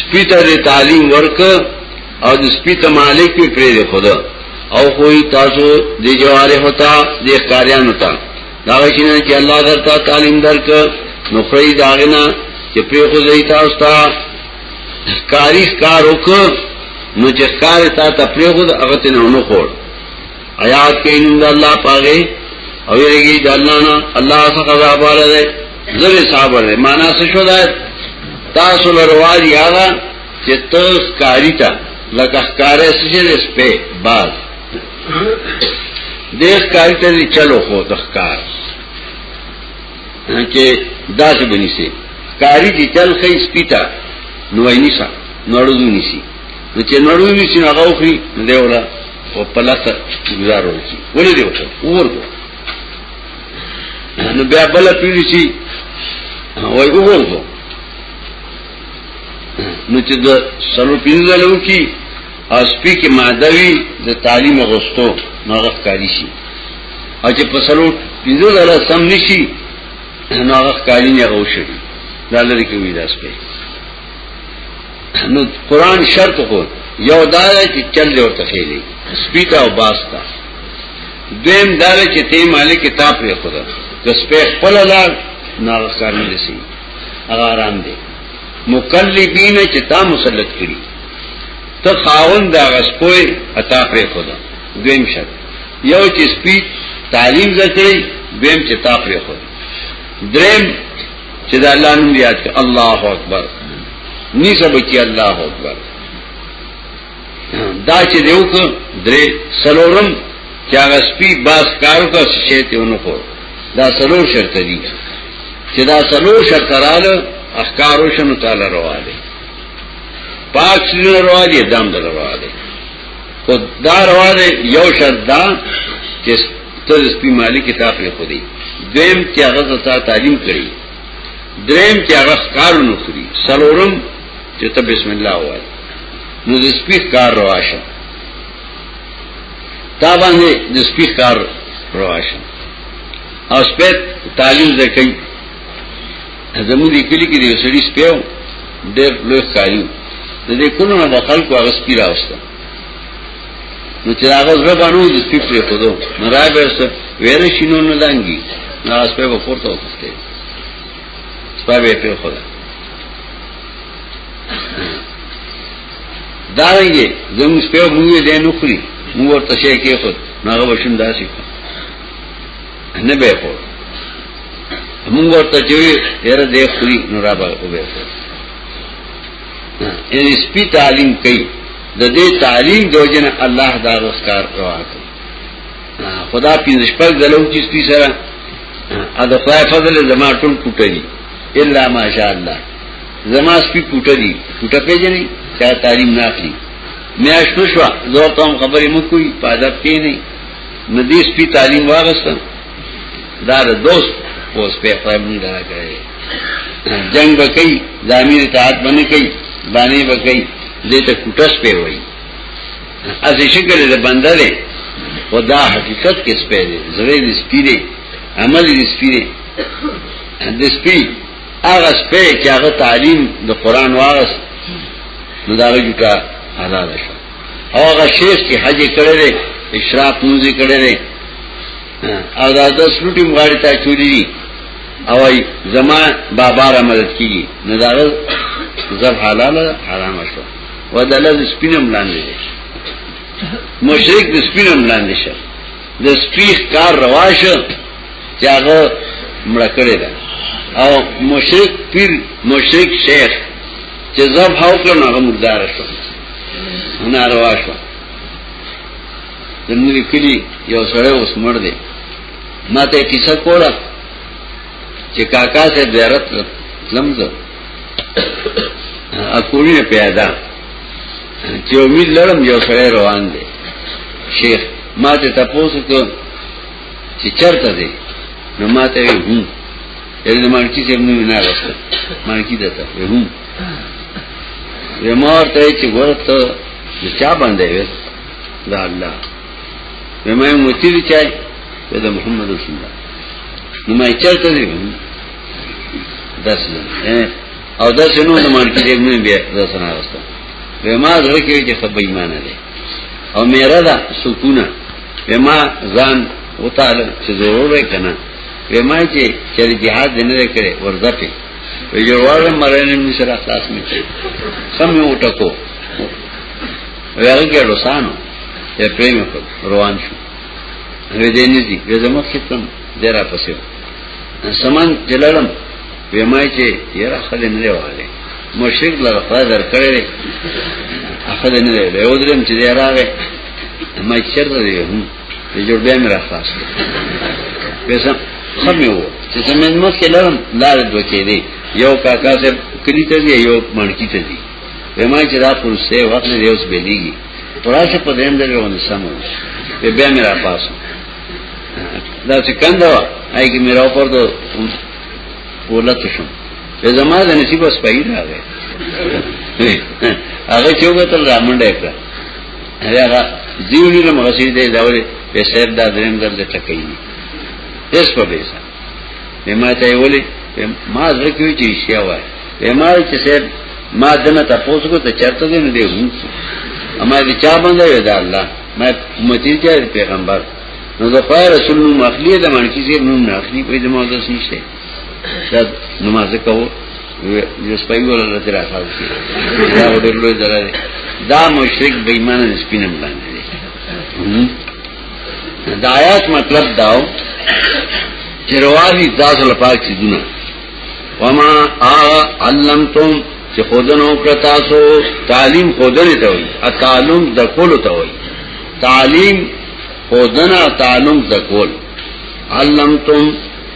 سپی ته د تعلیم ورک او د سپی ته مالک په پرې دی خدا او کوئی تاسو د جواره هوتا د ښکاریان هوتا دا وشینه چې الله درته تعلیم درک نو خړی داغنا چې په خو زی تاسو ته ښکاری ښکار وک نو چې ښکار تا ته پرې خو هغه ته نه نو خور آیات کې نوم د الله پاګه او یریږي د الله نه الله څخه عذاب راځي زره صبر دی معنا څه شو دا تاسو له رواج یاغه چې تاسو کاری تا لکه کارې څه دې سپه باز دې کاری ته چلو خو تخکار چې داسې بنی سي کاری چې چل خې سپیتا نو یې نشه نوړو نسی نو چې نور وی چې هغه وخی دی ولا او پلاسه گزار ورکی ولې دی وته ورته نو بیا بل پیری شي وای وګورځو نو چې د سلو پینځلو کې او سپی کې مادوي د تعلیم غوستو نو هغه کاری شي او چې په سلو پینځلو سم نشي نو هغه کاری نه غوښي دا لري کې وی داس په نو قران شرط خو یو دا چې چل دی ورته خېلي سپیتا او باستا دیم دا چې ته مالک کتاب یې خدا د سپې خپل لار ناغسار نه لسی هغه آرام دی مکلبین چې تا مسلط کړي ته خاون دا غسپوي عطا پرې خدا دویم شرط یو چې سپی تعلیم زکړي دویم چې تا پرې خدا دریم چې دا الله نوم یاد کړ الله اکبر نیسه بچی الله اکبر دا چې دیو کو درې سلورم چې هغه سپی باس کار کو شې ته ونه کو دا سلور شرط دي چې دا سلور شرط رااله احکارو شنو تعالی رواله پاک سینه رواله دم دل رواله خو دا رواله یو شرط دا چې تر سپی مالی کتاب یې خو دی دویم چې هغه زتا تعلیم کړي دریم چې هغه کارونه کړی سلورم چې ته بسم الله وای نو د سپی کار رواشه تا باندې د سپی کار رواشه او سپیت تعلیم زکې زموږ د کلی کې د سړي سپیو ډېر لوی کاریو د دې کولو نه د خلکو هغه سپی راوسته نو چې هغه زړه باندې د سپیپ لري خو دو نو راغی څه ویره شینو نه دانګي نو اس په پورته وخته سپابه په خدا دارنګي زمو سپیو موږ دې نو خوري موږ ورته شي کې خو نو هغه وشم داسي نه به خو موږ ورته چې یره دې خوري نو را به وبې یعنی سپی تعلیم کوي د دې تعلیم د وجن الله دا روزګار روا کوي خدا پینځ شپږ دلو چې سپی سره ا د خدای فضل زما ټول کوټري الا ماشاء الله زما سپی کوټري کوټه پیژني چا تعلیم نه اخلي میاشتو شو زه ته خبرې مو کوي پاداب کې نه ندی سپی تعلیم واغستم دا د دوست اوس په خپل مونږ راکړي جنگ بکئی د امیر اطاعت باندې کوي باندې بکئی دې ته کوټس په وای اسی شکل د بنده دی او دا حقیقت کې سپې دی زړه دې سپې دی عمل دې سپې دی د سپې هغه سپې چې هغه تعلیم د قران واغس نو دا رجوکا حلال شو او هغه شیخ چې حج کړی دی اشراق مونږ کړی دی او دا د سلوټي مغاړي ته چوری دي او ای زما بابا را مدد کیږي نو دا زب حلال حرام شو ودله د سپینم لاندې دي مشرک د سپینم لاندې شه د سپیخ کار رواش چې هغه مړ کړی دی او مشرک پیر مشرک شیخ چې زب هاو کړو هغه مردار شو ناروا شو دنوی کلی یو سره اوس مړ دی ما ته کیسه کوله چې کاکا سے زیارت لمز اکوړی نه پیدا چې امید لرم یو سره روان دی شیخ ما ته تاسو کو چې چرته دی نو ما ته هم یعنی مانکی سے منو نه راځه مانکی دته هم ومار ته چې ورته د چا باندې وې دا الله ومه موتی دی چای د محمد رسول الله نو ما چرته دی داس او داس نو د مان کې موږ بیا داس نه راستو ومه زړه کې چې خبر ایمان دی او میرا دا سکونه ومه ځان وتعال چې ضرور وکنه ومه چې چې جهاد نه کړي ورځته یو واره مرنه می سره خلاص می کړ سم یو ټکو ویلګه روسانو یا پریم روان شو وی دې نه دي وی زموږ کتم ډیر پسې سامان جلالم وی ما چې یره خلې نه واره مشرک لږه فائدہ کړې اخذ نه دی یو درم چې راغې ما چرته دی په جوړ بیا مې را خلاص وېسم خمه وو چې زمين مو کې لرم لار دوه کې دی یو کاکا سره کلی ته دی یو منکی ته دی وما چې دا پرسه وخت دی اوس بلیږي تراشه په دیم درې ونه سمو په بیا مې را پاسو دا چې کنده وا آی کې مې را پر دو ولته شو په زما د نصیب اوس پای راغی هغه چې وګتل رامنډه کړ هغه زیونی له مغسی دی دا ولې په سر دا دریم ځل د ټکې نه هیڅ په بیسه به ما ته ولې ما زکه چې شی وای به ما چې سر ما دنه تاسو کو ته چرته دی نه دی هم اما دې چا باندې ودا الله ما امتی چې پیغمبر نو د خدای رسول نو مخلی د منکی زیر نو نه اخلي په دې موضوع نشته دا نماز کوو یو سپی ولا نه تر اخر شي دا ډېر لوی درای دا مشرک بې ایمان نه سپینم باندې دا آیات مطلب داو چې رواني ذات لپاره چې دونه وما علمتم چې خودنو کتا سو تعلیم خودنه ته وي ا تعلم د کول ته وي تعلیم خودنه تعلم د کول علمتم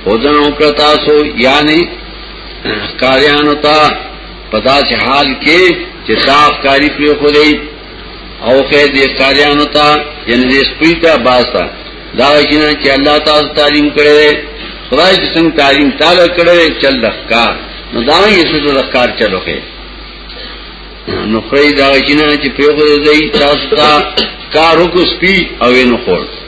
اوزن وکړه تاسو یعنی کاریانو ته پدا چې حال کې چې صاف کاری پرې خو دی او خې دې کاریانو ته یعنی دې سپی ته باسا دا جنا چې الله تعالی تعلیم کړي خدای چې څنګه تعلیم تعالی کړي چل لخکار نو دا یې څه لخکار چلو کې نو خې دا جنا چې پرې خو دی تاسو ته کارو کو سپی او نو خور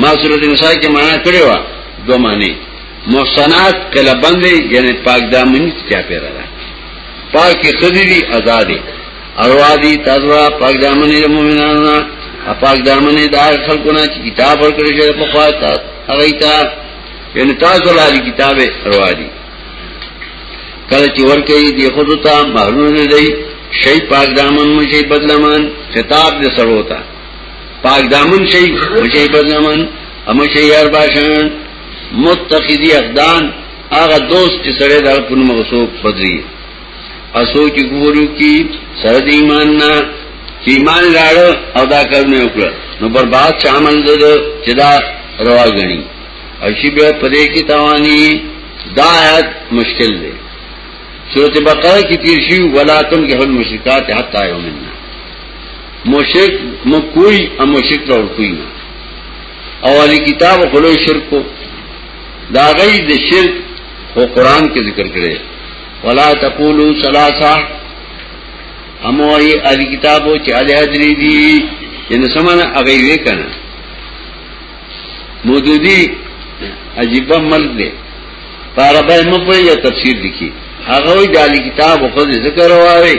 ما صورت نساء کې معنا کړی و دوه معنی محسنات کله باندې یعنی پاک دامن چا پیرا ده پاک خدی دی آزادې اروا دی تازوا پاک دامن د مؤمنانو پاک دامن د خلقونه چې کتاب ورکړي شه په خواته هغه تا یعنی تاسو له کتابه اروا دی کله چې ورکړي دی خود ته محروم نه دی شي پاک دامن مو شي بدلمان خطاب دې سره وتا پاک دامن شي وجه په ځمن اما شي یار باشان متخذي اقدان هغه دوست چې سره د خپل مغسو پدري اسو چې ګورو کی سره د ایمان نه چې ایمان لاړ او دا کارونه وکړ نو برباد شامل دې چې دا روا غني او شي بیا پدې کې توانی دا آیت مشکل دی سورۃ بقرہ کی تیر شی ولا تم کہ المشرکات حتا یومنا مشرک مو کوئی او مشرک راول کوئی نه او علی کتاب خلو شرک کو دا غي د شرک او قران کې ذکر کړي ولا تقولوا ثلاثه امو ای علی کتاب او چې علی حضرې دي ان سمانه هغه وی کنه مودودی عجیب ملک دی پارا به مو په یو تفسیر لیکي هغه وی د علی کتاب او خو ذکر وایي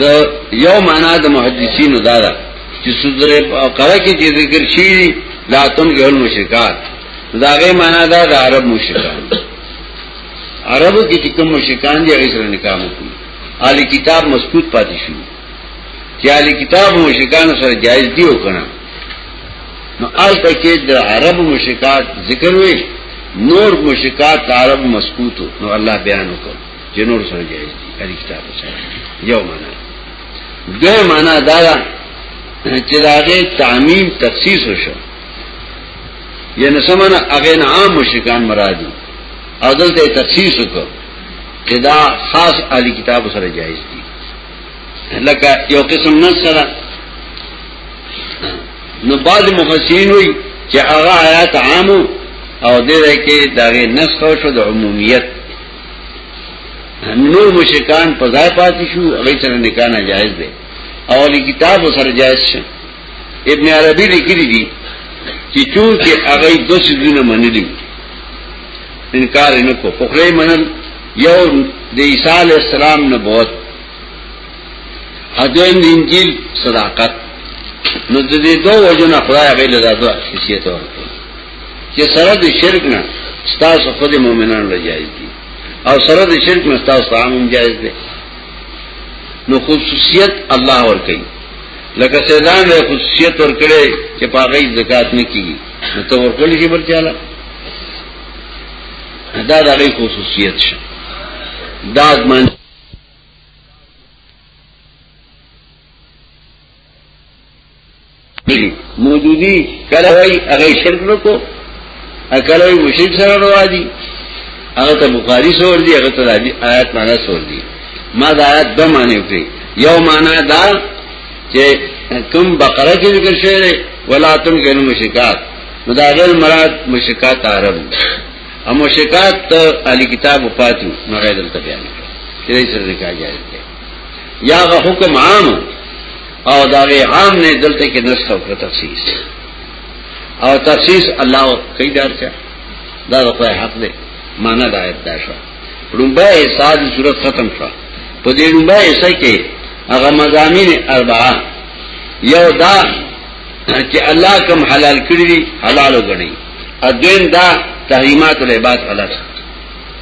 د یو معنا د محدثین دا ده چې سوره بقره کې چې ذکر شي لا تم ګل مشرکات دا غي معنا دا د عرب مشرکان عربو کې چې کوم مشرکان دي هغه سره نکاح وکړي اهل کتاب مسکوت پاتې شو چې اهل کتاب مشرکان سره جایز دی او کنه نو آل تکې د عرب مشرکات ذکر وي نور مشرکات عرب مسکوتو نو الله بیان وکړ چې نور سره جایز دي هر کتاب سره یو معنا دوه معنا دا ده چې داغه تعمیم تخصیص وشو یعنی سمانه هغه نه عام مشرکان مراد او دلته تخصیص وکړو چې دا خاص علی کتاب سره جایز دي لکه یو قسم نه سره نو بعض مفسرین وی چې هغه آیات عامو او دې کې داغه نسخ شو د عمومیت نور مشرکان په ځای پاتې شو هغه سره نکاح ناجایز دی او لی کتاب سره جایز شه ابن عربی لیکلی دی چې چون کې هغه د سجدونه منلی انکار نه کو په خله منل یو د عیسی علی السلام نه بہت اذن انجیل صداقت نو د دې دوه وجنه خدای هغه له ذاته خصيته ورکړي چې سره د شرک نه ستاسو خود مؤمنان له جایز دي او سره د شرک نه ستاسو طعام هم جایز دي نو خصوصیت الله ور کوي لکه سیدان له خصوصیت ور کړي چې پاغې زکات نه کیږي نو ته ور کړی چې بل چاله دا د هغه خصوصیت شه دا ځمن مودودی کله وای هغه شرک نکو کله وای مشرک سره روادي هغه ته بخاری سور دی هغه ته آیات معنا سور دی ما دا آیات د معنی په یو معنا دا چې کوم بقره کې ذکر شوی دی ولا تم کینو مشکات نو دا غیر مراد مشکات عرب او مشکات اهل کتاب پاتو نو غیر دلته بیان کړی چې سره نکاح جائز یا غا حکم عام او دا غی عام نه دلته کې نشته او تخصیص او تخصیص الله کوي دارچا دا د خدای حق دی معنا د آیت دا شو لومبه حساب صورت ختم شو په دې لومبه حصہ کې هغه مزامین اربعه یو دا چې الله کوم حلال کړی حلال وګڼي اذن دا تحریمات العباد غلط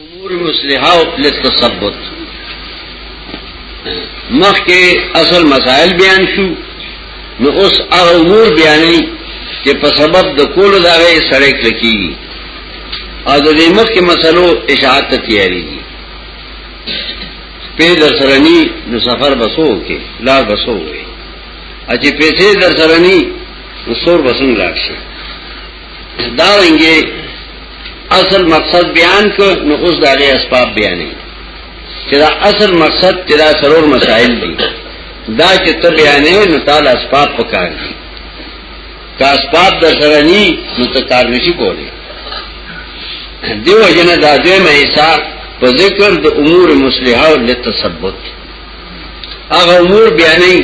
امور مصلحه او لتثبت مخکې اصل مسائل بیان شو نو اوس هغه امور بیانې چې په سبب د کولو دا غي سړی کړکی او د دې مخکې مسلو اشاعت تیاری دي په در سره ني نو سفر بسو کې لار بسو وي اچې پیسې در سره ني نو سور بسنګ لاړ شي دارنګي اصل مقصد بیان کو نو اوس دا غي اسباب بیانې چې دا اصل مقصد چې دا سرور مسائل دي دا چې ته بیانې نو تعالی اسباب پکار دي کا اسباب د سره ني نو ته کار نشي کولای دیو جن دا دې مې ایسا په ذکر د امور مصلحه او لتثبت هغه امور بیانې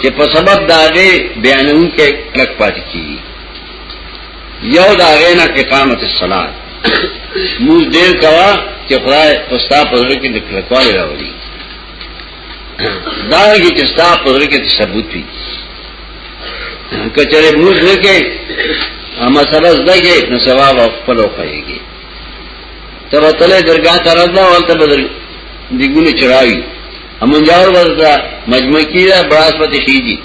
چې په سبب دا دې بیانون کې کلک پاتې کیږي یو دا غینا اقامت الصلاة موز دیر کوا چې خدای پستا پزړه کې نکلکوال راوړي دا یې چې ستا پزړه کې ثبوت وي کچره موز نه کې اما سره زده کې نو ثواب خپل وکړيږي تر تله درگاه تر دا ولته بدل دیګونه چراوي امنجار ورته مجمع کیره براس پته شي دي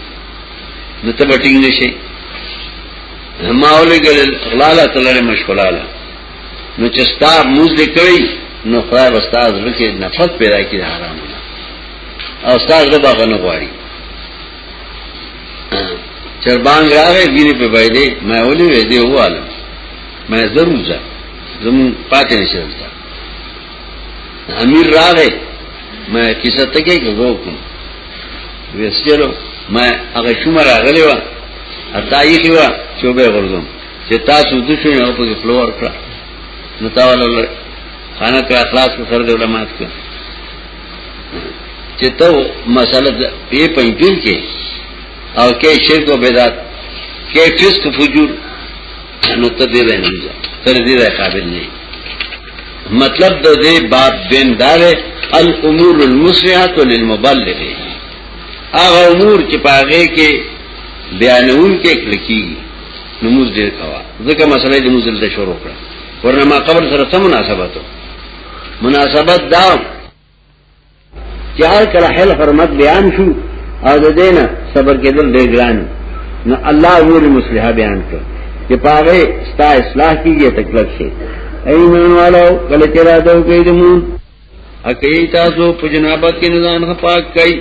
نو ته به ټینګ نشي ما ولګل غلاله تلره مشغولاله نو چې ستا موز دې کوي نو خدای به ستا زړه کې نفرت پیدا کړي حرام او ستا زړه به نه غواړي چربان راغې ګینه په بایدې ما ولې وې دې واله ما ضرور ځه زم پاتې نشي ورته امیر راغې ما کیسه ته کې کوم ویسجلو ما هغه شومه راغلی و اتا یې کی و چې به غردم چې تاسو د شوې هغه په فلور کړ نو تا ولر خانه کا اخلاص کو سر دې علماء کړ چې ته مسله په پنځل کې او کې شرک او بدعت کې فسق فجور نو ته دې باندې ته دې قابل نه مطلب د دې باب دین دار الامور المسرعه للمبلغ هغه امور چې پاغه کې بیانون کې کلکی نموز دې کوا ځکه مسله دې موږ دلته شروع کړه ورنه ما قبر سره څه مناسبت مناسبت دا چې هر کله حل حرمت بیان شو او د دینه صبر کېدل ډېر ګران نو الله امور مصلحه بیان کړ چې پاره ستا اصلاح کیږي تکلیف شي ایمان والو کله چې را دو کې دمو اکی تاسو په جنابت کې نزان پاک کړئ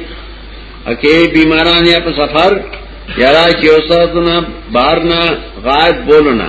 اکی بیماران یا په سفر یرا چې اوساتونه بارنا غائب بولنا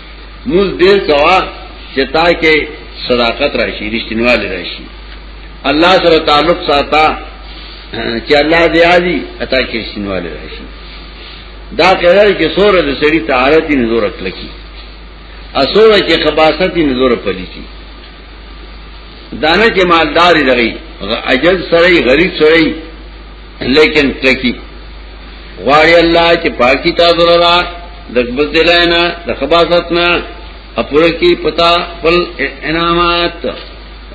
موز ډیر کوا چې تا کې صداقت راشي رښتینواله راشي الله سره تعلق ساته چې الله دې عادي اتا کې رښتینواله راشي دا کړه چې سور د سړی تعارتي نزور کلکی اسوره چې خباستي نزور پلي کی دانه چې مالدار لري عجز سره غریب سره لیکن کلکی غواړي الله چې پاکي تاسو را د بدلاینا د خباستنا خپل کی پتا خپل انعامات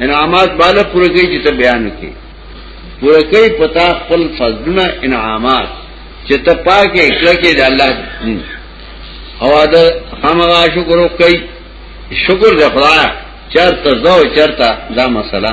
انعامات بالا پوره کوي چې ته بیان کې پوره کوي پتا خپل فضلنا انعامات چې ته پاکه کلکی د الله او دا خامغا شکر کوي شکر د خدای چرته زو چرته دا مسله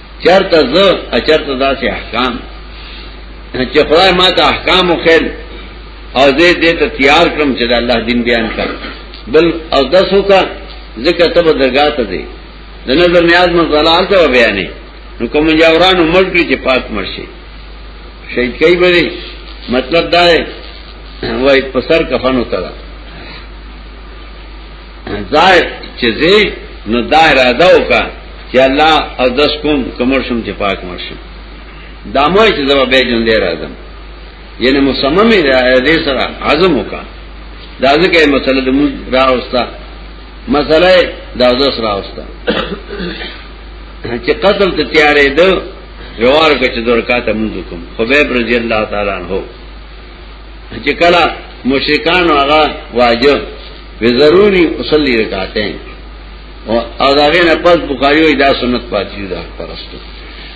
چرته زه اچرته داسې احکام چې خدای ما ته احکام خل او زه دې ته تیار کړم چې د الله دین بیان کړم بل او داس وکا ذکر تب درگاہ ته دی د نظر نیاز مزلال ته بیانې نو کوم جاورانو مړ کړی چې پات مرشي شهید کوي بری مطلب دا دی وای په سر کفن وکړه ځای چې زه نو دا اراده وکا چې الله او داس کوم کمر شم چې پاک مر شم دا مو چې زما به جون دی راځم یعنی مصمم دې سره عزم وکا دا ځکه مسله د موږ راوستا مسله دا داس راوستا چې قتل ته تیارې ده جوار کې چې درکاته موږ کوم خبيب رضی الله تعالی عنہ چې کله مشرکان هغه واجب وی ضروری اصلی رکاتے ہیں او دا غیر پس بخاری ہوئی دا سنت پاتی دا حق پرستو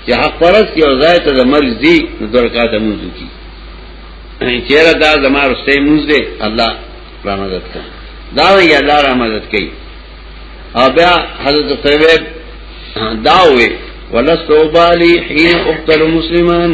چی حق پرست یو ځای ته د مرز دی نو درکاته موضوع کی چیرې دا زما رسته موز دی الله را مدد کړه دا وی الله را مدد کوي او بیا حضرت طیب دا وی ولستو بالی حين اقتل مسلمان